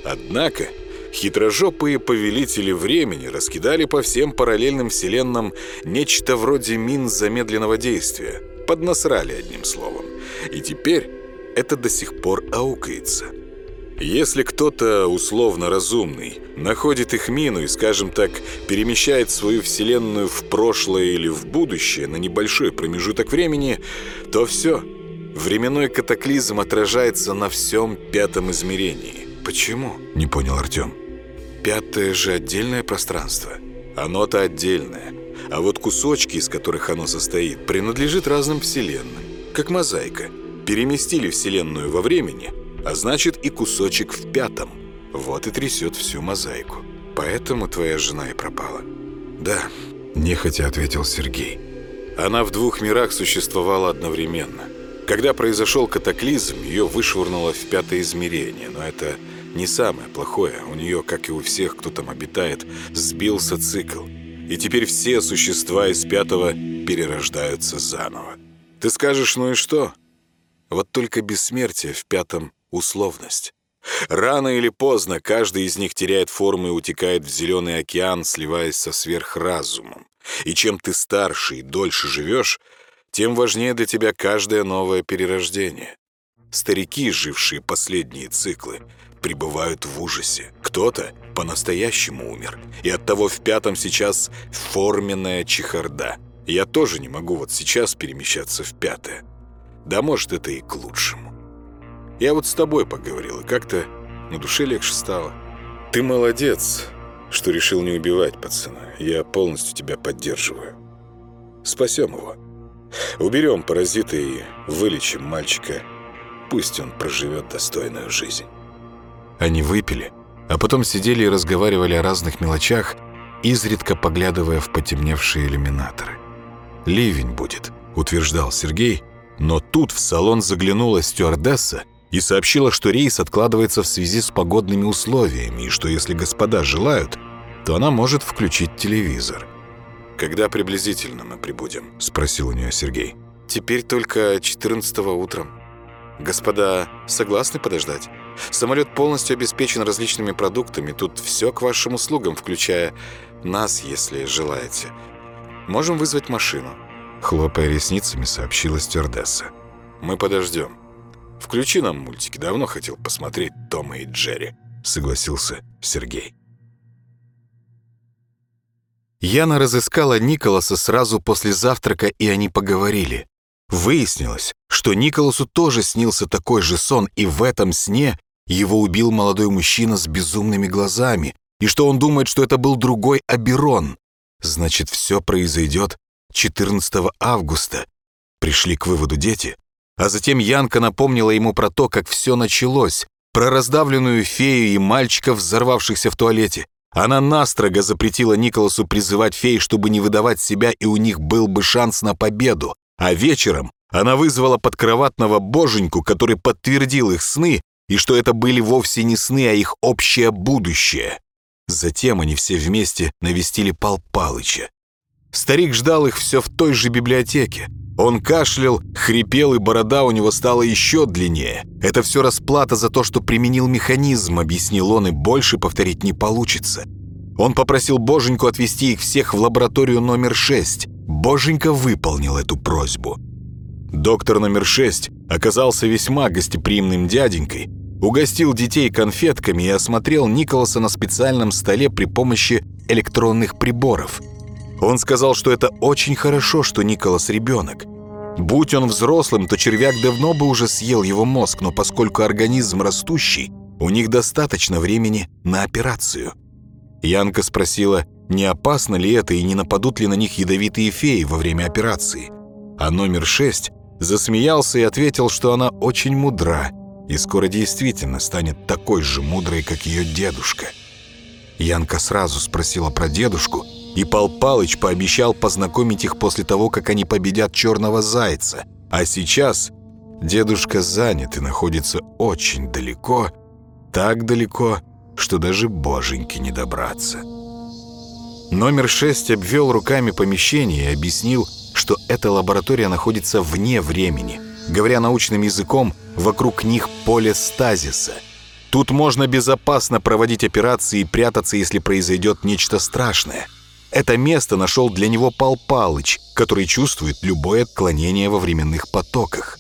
Однако хитрожопые повелители времени раскидали по всем параллельным вселенным нечто вроде мин замедленного действия. Поднасрали одним словом. И теперь это до сих пор аукается. Если кто-то условно разумный находит их мину и, скажем так, перемещает свою вселенную в прошлое или в будущее на небольшой промежуток времени, то все. Временной катаклизм отражается на всем пятом измерении. Почему? Не понял Артем. Пятое же отдельное пространство. Оно-то отдельное. А вот кусочки, из которых оно состоит, принадлежит разным вселенным. Как мозаика – Переместили Вселенную во времени, а значит и кусочек в пятом. Вот и трясет всю мозаику. Поэтому твоя жена и пропала. Да, нехотя ответил Сергей. Она в двух мирах существовала одновременно. Когда произошел катаклизм, ее вышвырнуло в пятое измерение, но это не самое плохое. У нее, как и у всех, кто там обитает, сбился цикл. И теперь все существа из пятого перерождаются заново. Ты скажешь, ну и что? Вот только бессмертие в пятом — условность. Рано или поздно каждый из них теряет форму и утекает в зеленый океан, сливаясь со сверхразумом. И чем ты старше и дольше живешь, тем важнее для тебя каждое новое перерождение. Старики, жившие последние циклы, пребывают в ужасе. Кто-то по-настоящему умер, и оттого в пятом сейчас форменная чехарда. Я тоже не могу вот сейчас перемещаться в пятое. Да может, это и к лучшему. Я вот с тобой поговорил, и как-то на душе легче стало. Ты молодец, что решил не убивать пацана. Я полностью тебя поддерживаю. Спасем его. Уберем паразита и вылечим мальчика. Пусть он проживет достойную жизнь. Они выпили, а потом сидели и разговаривали о разных мелочах, изредка поглядывая в потемневшие иллюминаторы. «Ливень будет», — утверждал Сергей, — но тут в салон заглянула стюардесса и сообщила, что рейс откладывается в связи с погодными условиями, и что если господа желают, то она может включить телевизор. «Когда приблизительно мы прибудем?» – спросил у нее Сергей. «Теперь только 14 утром. Господа согласны подождать? Самолет полностью обеспечен различными продуктами. Тут все к вашим услугам, включая нас, если желаете. Можем вызвать машину. Хлопая ресницами, сообщила стюардесса. «Мы подождем. Включи нам мультики. Давно хотел посмотреть Тома и Джерри», — согласился Сергей. Яна разыскала Николаса сразу после завтрака, и они поговорили. Выяснилось, что Николасу тоже снился такой же сон, и в этом сне его убил молодой мужчина с безумными глазами, и что он думает, что это был другой Аберон. Значит, все произойдет 14 августа. Пришли к выводу дети. А затем Янка напомнила ему про то, как все началось, про раздавленную фею и мальчиков, взорвавшихся в туалете. Она настрого запретила Николасу призывать фей, чтобы не выдавать себя, и у них был бы шанс на победу. А вечером она вызвала подкроватного боженьку, который подтвердил их сны, и что это были вовсе не сны, а их общее будущее. Затем они все вместе навестили Пал Палыча. Старик ждал их все в той же библиотеке. Он кашлял, хрипел, и борода у него стала еще длиннее. Это все расплата за то, что применил механизм, объяснил он, и больше повторить не получится. Он попросил Боженьку отвезти их всех в лабораторию номер 6. Боженька выполнил эту просьбу. Доктор номер 6 оказался весьма гостеприимным дяденькой, угостил детей конфетками и осмотрел Николаса на специальном столе при помощи электронных приборов. Он сказал, что это очень хорошо, что Николас ребенок. Будь он взрослым, то червяк давно бы уже съел его мозг, но поскольку организм растущий, у них достаточно времени на операцию. Янка спросила, не опасно ли это и не нападут ли на них ядовитые феи во время операции. А номер шесть засмеялся и ответил, что она очень мудра и скоро действительно станет такой же мудрой, как ее дедушка. Янка сразу спросила про дедушку, и Пал Палыч пообещал познакомить их после того, как они победят черного зайца. А сейчас дедушка занят и находится очень далеко, так далеко, что даже боженьки не добраться. Номер 6 обвел руками помещение и объяснил, что эта лаборатория находится вне времени. Говоря научным языком, вокруг них поле стазиса. Тут можно безопасно проводить операции и прятаться, если произойдет нечто страшное. Это место нашел для него Пал Палыч, который чувствует любое отклонение во временных потоках.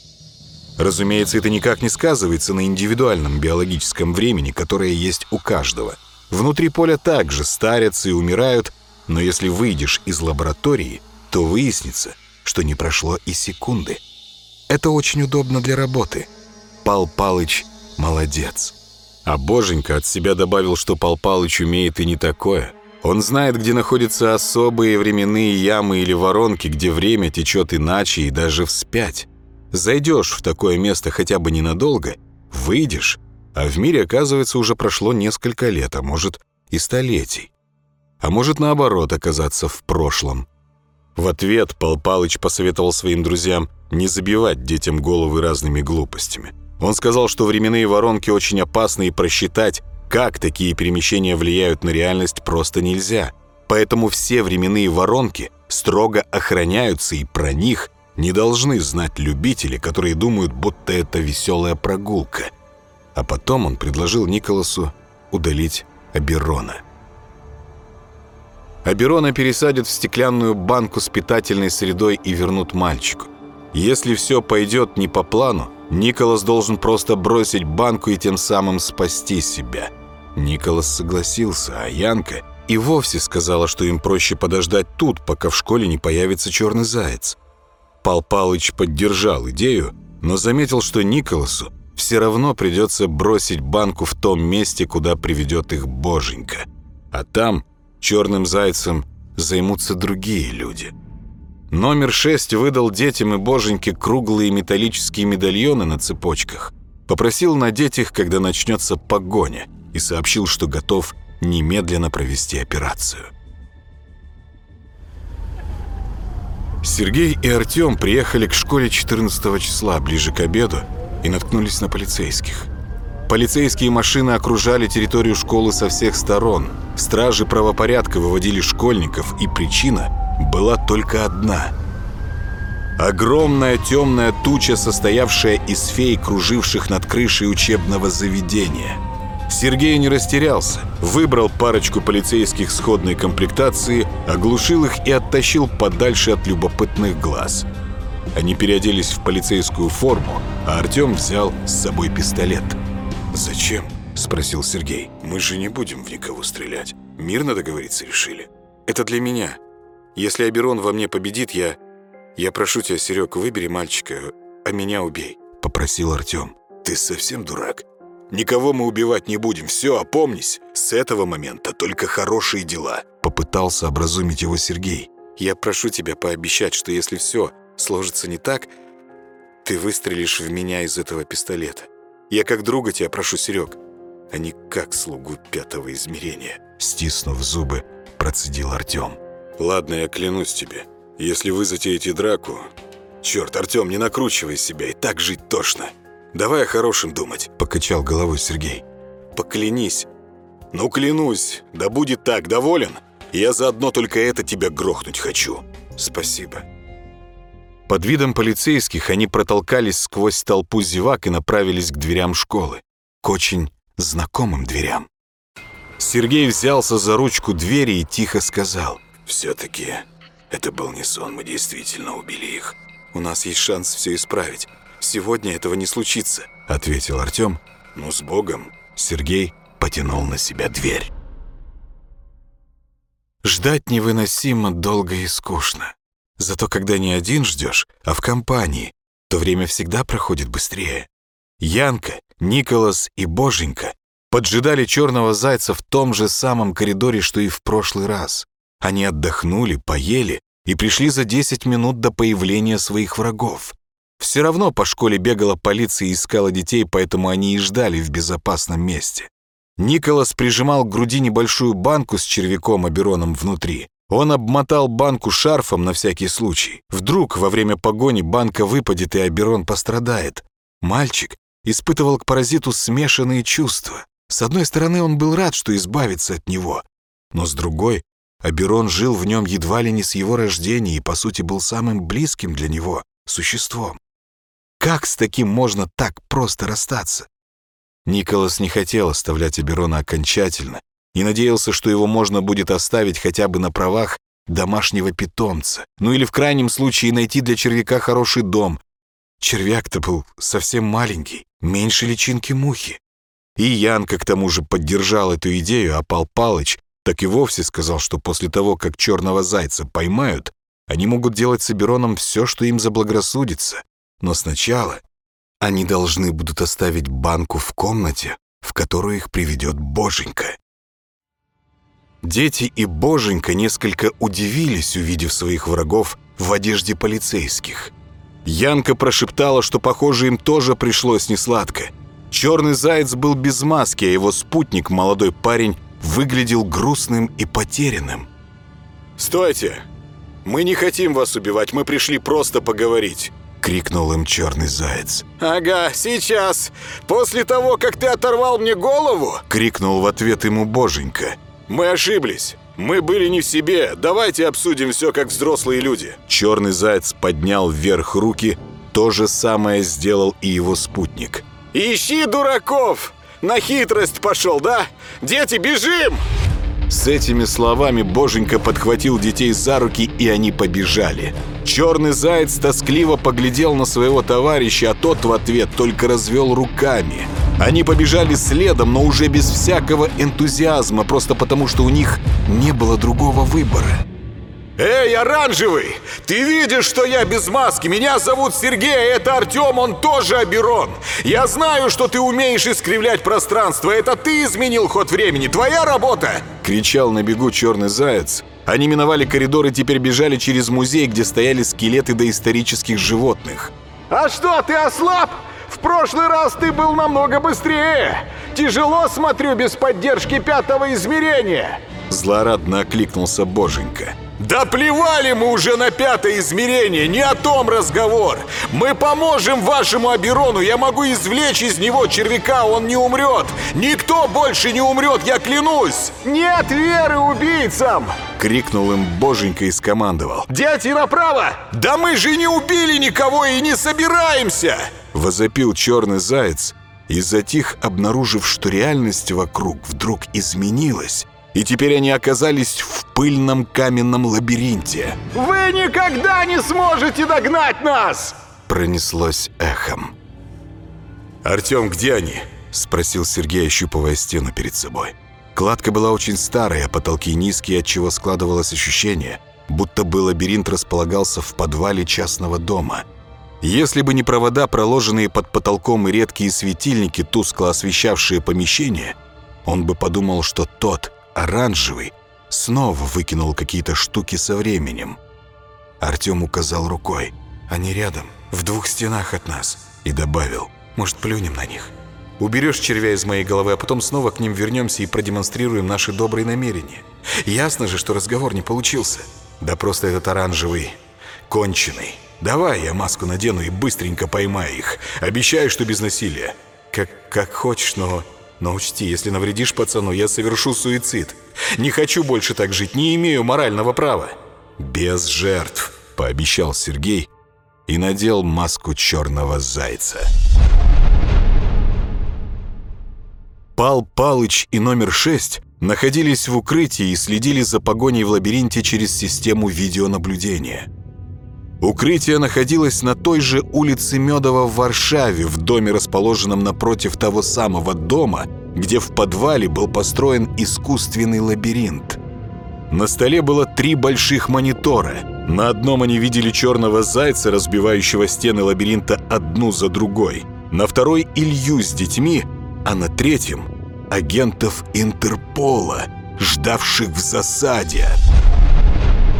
Разумеется, это никак не сказывается на индивидуальном биологическом времени, которое есть у каждого. Внутри поля также старятся и умирают, но если выйдешь из лаборатории, то выяснится, что не прошло и секунды. Это очень удобно для работы. Пал Палыч молодец. А Боженька от себя добавил, что Пал Палыч умеет и не такое. Он знает, где находятся особые временные ямы или воронки, где время течет иначе и даже вспять. Зайдешь в такое место хотя бы ненадолго, выйдешь, а в мире, оказывается, уже прошло несколько лет, а может и столетий. А может, наоборот, оказаться в прошлом. В ответ Пал Палыч посоветовал своим друзьям не забивать детям головы разными глупостями. Он сказал, что временные воронки очень опасны и просчитать, как такие перемещения влияют на реальность, просто нельзя. Поэтому все временные воронки строго охраняются, и про них не должны знать любители, которые думают, будто это веселая прогулка. А потом он предложил Николасу удалить Аберона. Аберона пересадят в стеклянную банку с питательной средой и вернут мальчику. Если все пойдет не по плану, Николас должен просто бросить банку и тем самым спасти себя. Николас согласился, а Янка и вовсе сказала, что им проще подождать тут, пока в школе не появится черный заяц. Пал Палыч поддержал идею, но заметил, что Николасу все равно придется бросить банку в том месте, куда приведет их боженька. А там черным зайцем займутся другие люди. Номер 6 выдал детям и боженьке круглые металлические медальоны на цепочках. Попросил надеть их, когда начнется погоня, и сообщил, что готов немедленно провести операцию. Сергей и Артем приехали к школе 14 числа, ближе к обеду, и наткнулись на полицейских. Полицейские машины окружали территорию школы со всех сторон. Стражи правопорядка выводили школьников, и причина была только одна. Огромная темная туча, состоявшая из фей, круживших над крышей учебного заведения – Сергей не растерялся, выбрал парочку полицейских сходной комплектации, оглушил их и оттащил подальше от любопытных глаз. Они переоделись в полицейскую форму, а Артем взял с собой пистолет. «Зачем?» – спросил Сергей. «Мы же не будем в никого стрелять. Мирно договориться решили?» «Это для меня. Если Аберон во мне победит, я... Я прошу тебя, Серег, выбери мальчика, а меня убей», – попросил Артем. «Ты совсем дурак?» Никого мы убивать не будем, все, опомнись. С этого момента только хорошие дела». Попытался образумить его Сергей. «Я прошу тебя пообещать, что если все сложится не так, ты выстрелишь в меня из этого пистолета. Я как друга тебя прошу, Серег, а не как слугу пятого измерения». Стиснув зубы, процедил Артем. «Ладно, я клянусь тебе, если вы затеете драку... Черт, Артем, не накручивай себя, и так жить тошно. Давай о хорошем думать», — покачал головой Сергей. «Поклянись». «Ну, клянусь. Да будет так. Доволен? Я заодно только это тебя грохнуть хочу». «Спасибо». Под видом полицейских они протолкались сквозь толпу зевак и направились к дверям школы. К очень знакомым дверям. Сергей взялся за ручку двери и тихо сказал. «Все-таки это был не сон, мы действительно убили их». «У нас есть шанс все исправить. Сегодня этого не случится», — ответил Артем. «Ну, с Богом». Сергей потянул на себя дверь. Ждать невыносимо долго и скучно. Зато когда не один ждешь, а в компании, то время всегда проходит быстрее. Янка, Николас и Боженька поджидали черного зайца в том же самом коридоре, что и в прошлый раз. Они отдохнули, поели и пришли за 10 минут до появления своих врагов. Все равно по школе бегала полиция и искала детей, поэтому они и ждали в безопасном месте. Николас прижимал к груди небольшую банку с червяком Абероном внутри. Он обмотал банку шарфом на всякий случай. Вдруг во время погони банка выпадет и Аберон пострадает. Мальчик испытывал к паразиту смешанные чувства. С одной стороны, он был рад, что избавится от него. Но с другой, Аберон жил в нем едва ли не с его рождения и, по сути, был самым близким для него существом. Как с таким можно так просто расстаться? Николас не хотел оставлять Аберона окончательно и надеялся, что его можно будет оставить хотя бы на правах домашнего питомца, ну или в крайнем случае найти для червяка хороший дом. Червяк-то был совсем маленький, меньше личинки мухи. И Янка к тому же поддержал эту идею, а Пал Палыч так и вовсе сказал, что после того, как черного зайца поймают, они могут делать с Абероном все, что им заблагорассудится. Но сначала они должны будут оставить банку в комнате, в которую их приведет Боженька. Дети и Боженька несколько удивились, увидев своих врагов в одежде полицейских. Янка прошептала, что, похоже, им тоже пришлось несладко. Черный заяц был без маски, а его спутник, молодой парень, выглядел грустным и потерянным. «Стойте! Мы не хотим вас убивать, мы пришли просто поговорить!» Крикнул им черный заяц. «Ага, сейчас! После того, как ты оторвал мне голову!» крикнул в ответ ему Боженька. «Мы ошиблись! Мы были не в себе! Давайте обсудим все как взрослые люди!» Черный заяц поднял вверх руки, то же самое сделал и его спутник. «Ищи дураков! На хитрость пошел, да? Дети, бежим!» С этими словами Боженька подхватил детей за руки, и они побежали. Черный заяц тоскливо поглядел на своего товарища, а тот в ответ только развел руками. Они побежали следом, но уже без всякого энтузиазма, просто потому что у них не было другого выбора. «Эй, оранжевый! Ты видишь, что я без маски? Меня зовут Сергей, а это Артем, он тоже Аберон. Я знаю, что ты умеешь искривлять пространство. Это ты изменил ход времени. Твоя работа!» Кричал на бегу черный заяц. Они миновали коридор и теперь бежали через музей, где стояли скелеты доисторических животных. «А что, ты ослаб? В прошлый раз ты был намного быстрее. Тяжело, смотрю, без поддержки пятого измерения!» Злорадно окликнулся Боженька. Да плевали мы уже на пятое измерение, не о том разговор. Мы поможем вашему Аберону, я могу извлечь из него червяка, он не умрет. Никто больше не умрет, я клянусь. Нет веры убийцам! Крикнул им Боженька и скомандовал. Дети направо! Да мы же не убили никого и не собираемся! Возопил черный заяц и затих, обнаружив, что реальность вокруг вдруг изменилась и теперь они оказались в пыльном каменном лабиринте. «Вы никогда не сможете догнать нас!» Пронеслось эхом. «Артем, где они?» Спросил Сергей, ощупывая стену перед собой. Кладка была очень старая, а потолки низкие, отчего складывалось ощущение, будто бы лабиринт располагался в подвале частного дома. Если бы не провода, проложенные под потолком и редкие светильники, тускло освещавшие помещение, он бы подумал, что тот, оранжевый, снова выкинул какие-то штуки со временем. Артем указал рукой. «Они рядом, в двух стенах от нас», и добавил. «Может, плюнем на них? Уберешь червя из моей головы, а потом снова к ним вернемся и продемонстрируем наши добрые намерения. Ясно же, что разговор не получился. Да просто этот оранжевый конченый. Давай я маску надену и быстренько поймаю их. Обещаю, что без насилия. Как, как хочешь, но но учти, если навредишь пацану, я совершу суицид. Не хочу больше так жить, не имею морального права. Без жертв, пообещал Сергей и надел маску черного зайца. Пал Палыч и номер шесть находились в укрытии и следили за погоней в лабиринте через систему видеонаблюдения. Укрытие находилось на той же улице Медова в Варшаве, в доме, расположенном напротив того самого дома, где в подвале был построен искусственный лабиринт. На столе было три больших монитора. На одном они видели черного зайца, разбивающего стены лабиринта одну за другой. На второй — Илью с детьми, а на третьем — агентов Интерпола, ждавших в засаде.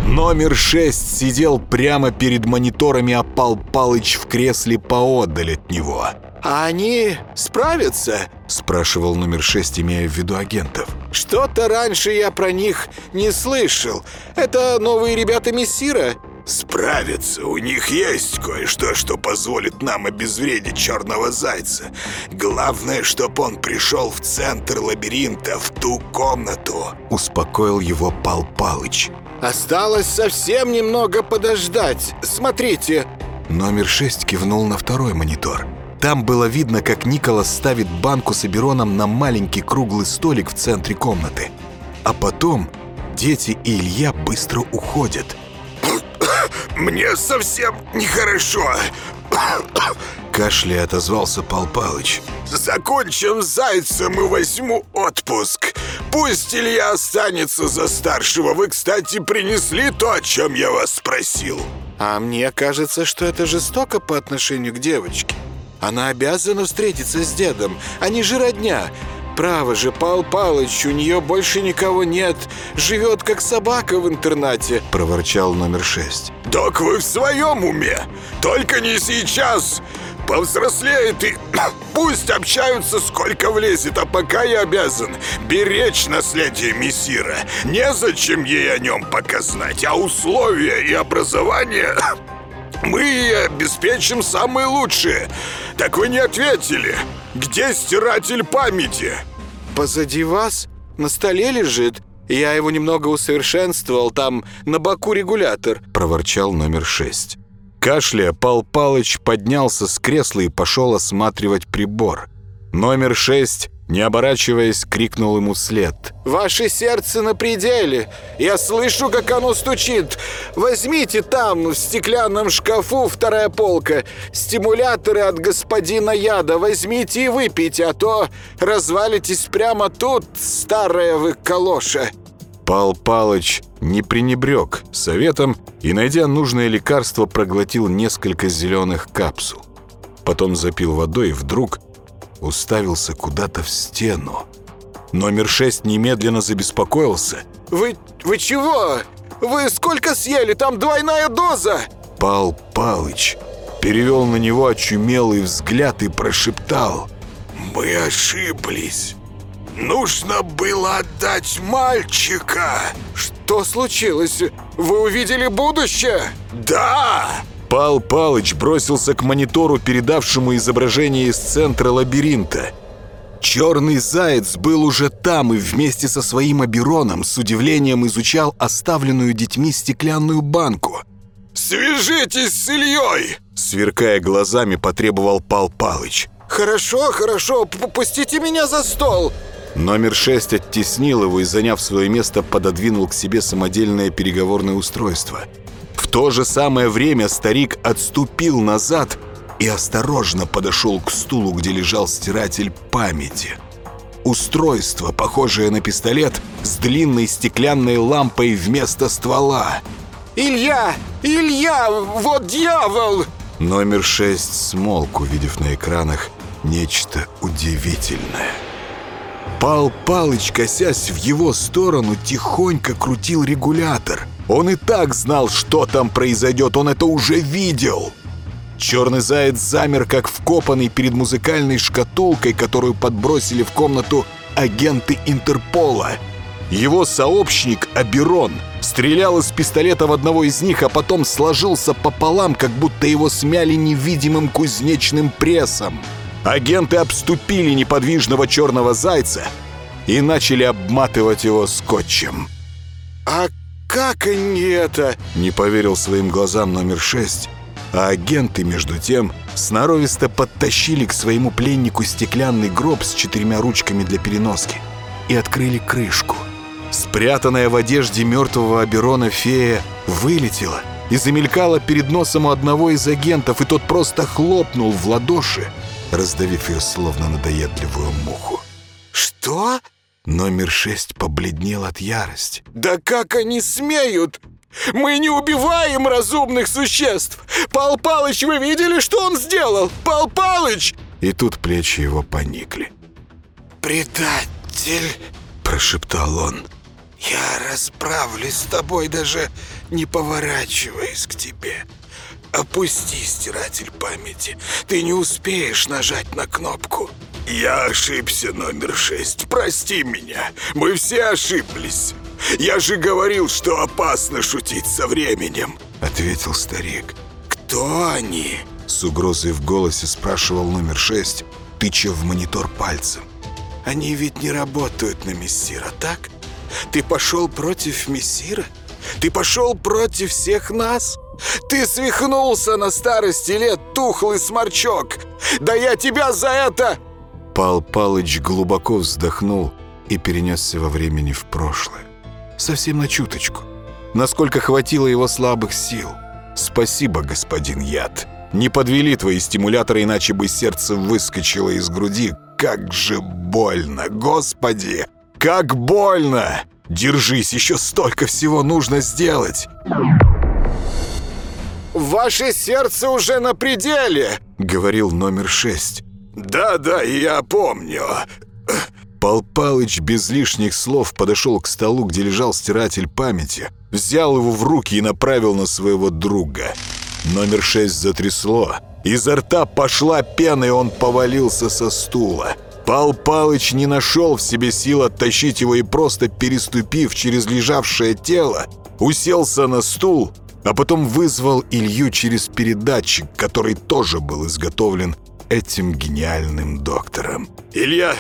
Номер шесть сидел прямо перед мониторами, а Пал Палыч в кресле поодаль от него. «А они справятся?» — спрашивал номер шесть, имея в виду агентов. «Что-то раньше я про них не слышал. Это новые ребята Мессира?» Справятся, у них есть кое-что, что позволит нам обезвредить черного зайца. Главное, чтоб он пришел в центр лабиринта, в ту комнату. Успокоил его Пал Палыч. Осталось совсем немного подождать. Смотрите. Номер шесть кивнул на второй монитор. Там было видно, как Николас ставит банку с Абероном на маленький круглый столик в центре комнаты. А потом дети и Илья быстро уходят. «Мне совсем нехорошо!» Кашляя отозвался Пал Палыч. «Закончим с зайцем и возьму отпуск. Пусть Илья останется за старшего. Вы, кстати, принесли то, о чем я вас спросил». А мне кажется, что это жестоко по отношению к девочке. Она обязана встретиться с дедом. Они же родня. Право же, Пал Палыч, у нее больше никого нет. Живет как собака в интернате. Проворчал номер шесть. «Док, вы в своем уме? Только не сейчас! Повзрослеет и пусть общаются сколько влезет, а пока я обязан беречь наследие Мессира. Незачем ей о нем пока знать, а условия и образование мы обеспечим самые лучшие. Так вы не ответили. Где стиратель памяти? Позади вас на столе лежит. Я его немного усовершенствовал, там на боку регулятор. Проворчал номер шесть. Кашляя, Пал Палыч поднялся с кресла и пошел осматривать прибор. Номер шесть, не оборачиваясь, крикнул ему вслед. «Ваше сердце на пределе! Я слышу, как оно стучит! Возьмите там, в стеклянном шкафу, вторая полка, стимуляторы от господина Яда, возьмите и выпейте, а то развалитесь прямо тут, старая вы калоша!» Пал Палыч не пренебрег советом и, найдя нужное лекарство, проглотил несколько зеленых капсул. Потом запил водой и вдруг уставился куда-то в стену. Номер шесть немедленно забеспокоился. «Вы... вы чего? Вы сколько съели? Там двойная доза!» Пал Палыч перевел на него очумелый взгляд и прошептал. Мы ошиблись. Нужно было отдать мальчика. «Что случилось? Вы увидели будущее?» Да! Пал Палыч бросился к монитору, передавшему изображение из центра лабиринта. Черный заяц был уже там и вместе со своим Абероном с удивлением изучал оставленную детьми стеклянную банку. Свяжитесь с Ильей! Сверкая глазами, потребовал Пал Палыч. «Хорошо, хорошо, пустите меня за стол!» Номер шесть оттеснил его и, заняв свое место, пододвинул к себе самодельное переговорное устройство. То же самое время старик отступил назад и осторожно подошел к стулу, где лежал стиратель памяти. Устройство, похожее на пистолет, с длинной стеклянной лампой вместо ствола. «Илья! Илья! Вот дьявол!» Номер шесть смолк, увидев на экранах нечто удивительное. Пал Палыч, косясь в его сторону, тихонько крутил регулятор. Он и так знал, что там произойдет, он это уже видел. Черный заяц замер, как вкопанный перед музыкальной шкатулкой, которую подбросили в комнату агенты Интерпола. Его сообщник Аберон стрелял из пистолета в одного из них, а потом сложился пополам, как будто его смяли невидимым кузнечным прессом. Агенты обступили неподвижного черного зайца и начали обматывать его скотчем. «А как они это?» Не поверил своим глазам номер шесть, а агенты, между тем, сноровисто подтащили к своему пленнику стеклянный гроб с четырьмя ручками для переноски. и открыли крышку. Спрятанная в одежде мертвого Аберона фея вылетела и замелькала перед носом у одного из агентов, и тот просто хлопнул в ладоши, раздавив ее словно надоедливую муху. Что? Номер шесть побледнел от ярости. Да как они смеют? Мы не убиваем разумных существ! Пал Палыч, вы видели, что он сделал? Пал Палыч! И тут плечи его поникли. «Предатель!» – прошептал он. «Я расправлюсь с тобой, даже не поворачиваясь к тебе. Опусти стиратель памяти. Ты не успеешь нажать на кнопку». «Я ошибся, номер шесть. Прости меня. Мы все ошиблись. Я же говорил, что опасно шутить со временем», — ответил старик. «Кто они?» — с угрозой в голосе спрашивал номер шесть, тыча в монитор пальцем. «Они ведь не работают на Мессира, так? Ты пошел против Мессира? Ты пошел против всех нас? Ты свихнулся на старости лет, тухлый сморчок! Да я тебя за это...» Пал Палыч глубоко вздохнул и перенесся во времени в прошлое. Совсем на чуточку. Насколько хватило его слабых сил. Спасибо, господин Яд. Не подвели твои стимуляторы, иначе бы сердце выскочило из груди. Как же больно, господи! Как больно! Держись, еще столько всего нужно сделать. «Ваше сердце уже на пределе!» — говорил номер шесть. «Да-да, я помню». Пал Палыч без лишних слов подошел к столу, где лежал стиратель памяти, взял его в руки и направил на своего друга. Номер шесть затрясло. Изо рта пошла пена, и он повалился со стула. Пал Палыч не нашел в себе сил оттащить его и просто переступив через лежавшее тело, уселся на стул, а потом вызвал Илью через передатчик, который тоже был изготовлен этим гениальным доктором. «Илья,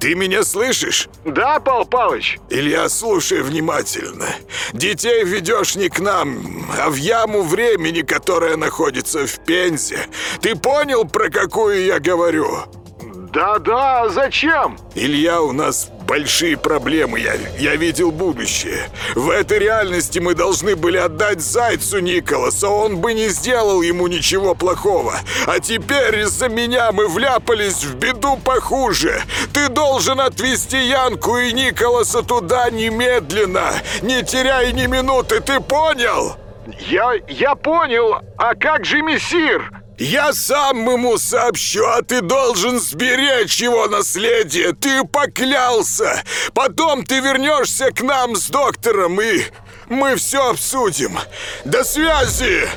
ты меня слышишь?» «Да, Пал Палыч!» «Илья, слушай внимательно. Детей ведешь не к нам, а в яму времени, которая находится в Пензе. Ты понял, про какую я говорю?» «Да-да, зачем?» «Илья, у нас большие проблемы, я, я видел будущее. В этой реальности мы должны были отдать Зайцу Николаса, он бы не сделал ему ничего плохого. А теперь из-за меня мы вляпались в беду похуже. Ты должен отвезти Янку и Николаса туда немедленно, не теряй ни минуты, ты понял?» «Я... я понял. А как же мессир?» «Я сам ему сообщу, а ты должен сберечь его наследие! Ты поклялся! Потом ты вернешься к нам с доктором, и мы все обсудим! До связи!»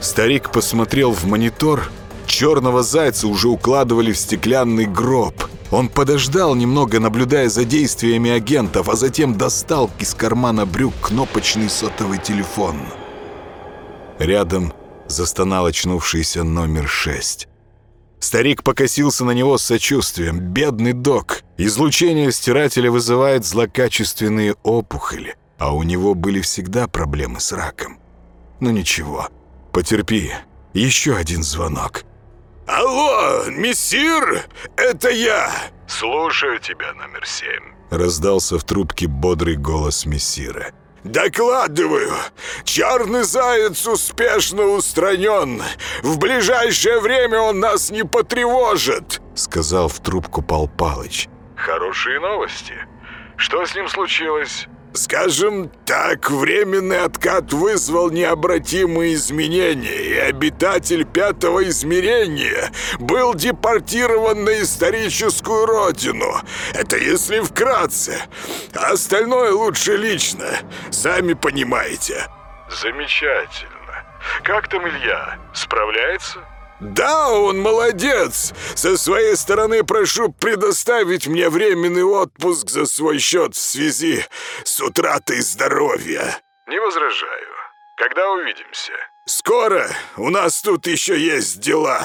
Старик посмотрел в монитор. Черного зайца уже укладывали в стеклянный гроб. Он подождал немного, наблюдая за действиями агентов, а затем достал из кармана брюк кнопочный сотовый телефон. Рядом застонал очнувшийся номер шесть. Старик покосился на него с сочувствием. «Бедный док! Излучение стирателя вызывает злокачественные опухоли, а у него были всегда проблемы с раком. Ну ничего, потерпи. Еще один звонок». «Алло, мессир, это я!» «Слушаю тебя, номер семь», — раздался в трубке бодрый голос мессира. «Докладываю! Черный заяц успешно устранен! В ближайшее время он нас не потревожит!» Сказал в трубку Пал Палыч. «Хорошие новости. Что с ним случилось?» Скажем так, временный откат вызвал необратимые изменения, и обитатель пятого измерения был депортирован на историческую родину. Это если вкратце. А остальное лучше лично. Сами понимаете. Замечательно. Как там Илья? Справляется? «Да, он молодец! Со своей стороны прошу предоставить мне временный отпуск за свой счет в связи с утратой здоровья». «Не возражаю. Когда увидимся?» «Скоро. У нас тут еще есть дела».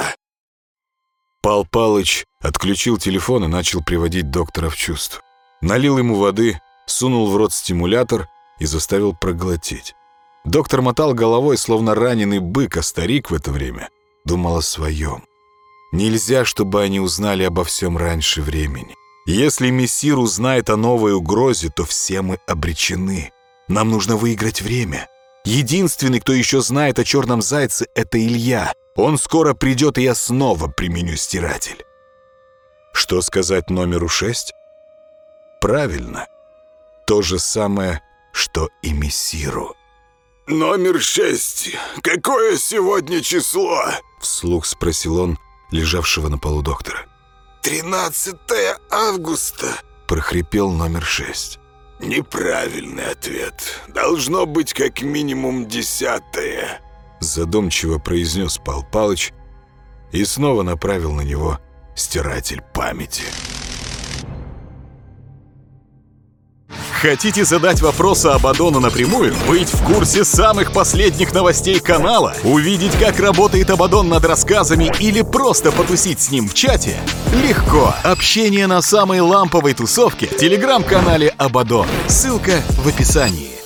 Пал Палыч отключил телефон и начал приводить доктора в чувство. Налил ему воды, сунул в рот стимулятор и заставил проглотить. Доктор мотал головой, словно раненый бык, а старик в это время думал о своем. Нельзя, чтобы они узнали обо всем раньше времени. Если мессир узнает о новой угрозе, то все мы обречены. Нам нужно выиграть время. Единственный, кто еще знает о черном зайце, это Илья. Он скоро придет, и я снова применю стиратель. Что сказать номеру шесть? Правильно. То же самое, что и мессиру. «Номер шесть. Какое сегодня число?» Вслух спросил он, лежавшего на полу доктора. «13 августа», — прохрипел номер шесть. «Неправильный ответ. Должно быть как минимум десятое», — задумчиво произнес Пал Палыч и снова направил на него стиратель памяти. Хотите задать вопросы Абадону напрямую? Быть в курсе самых последних новостей канала? Увидеть, как работает Абадон над рассказами или просто потусить с ним в чате? Легко! Общение на самой ламповой тусовке в телеграм-канале Абадон. Ссылка в описании.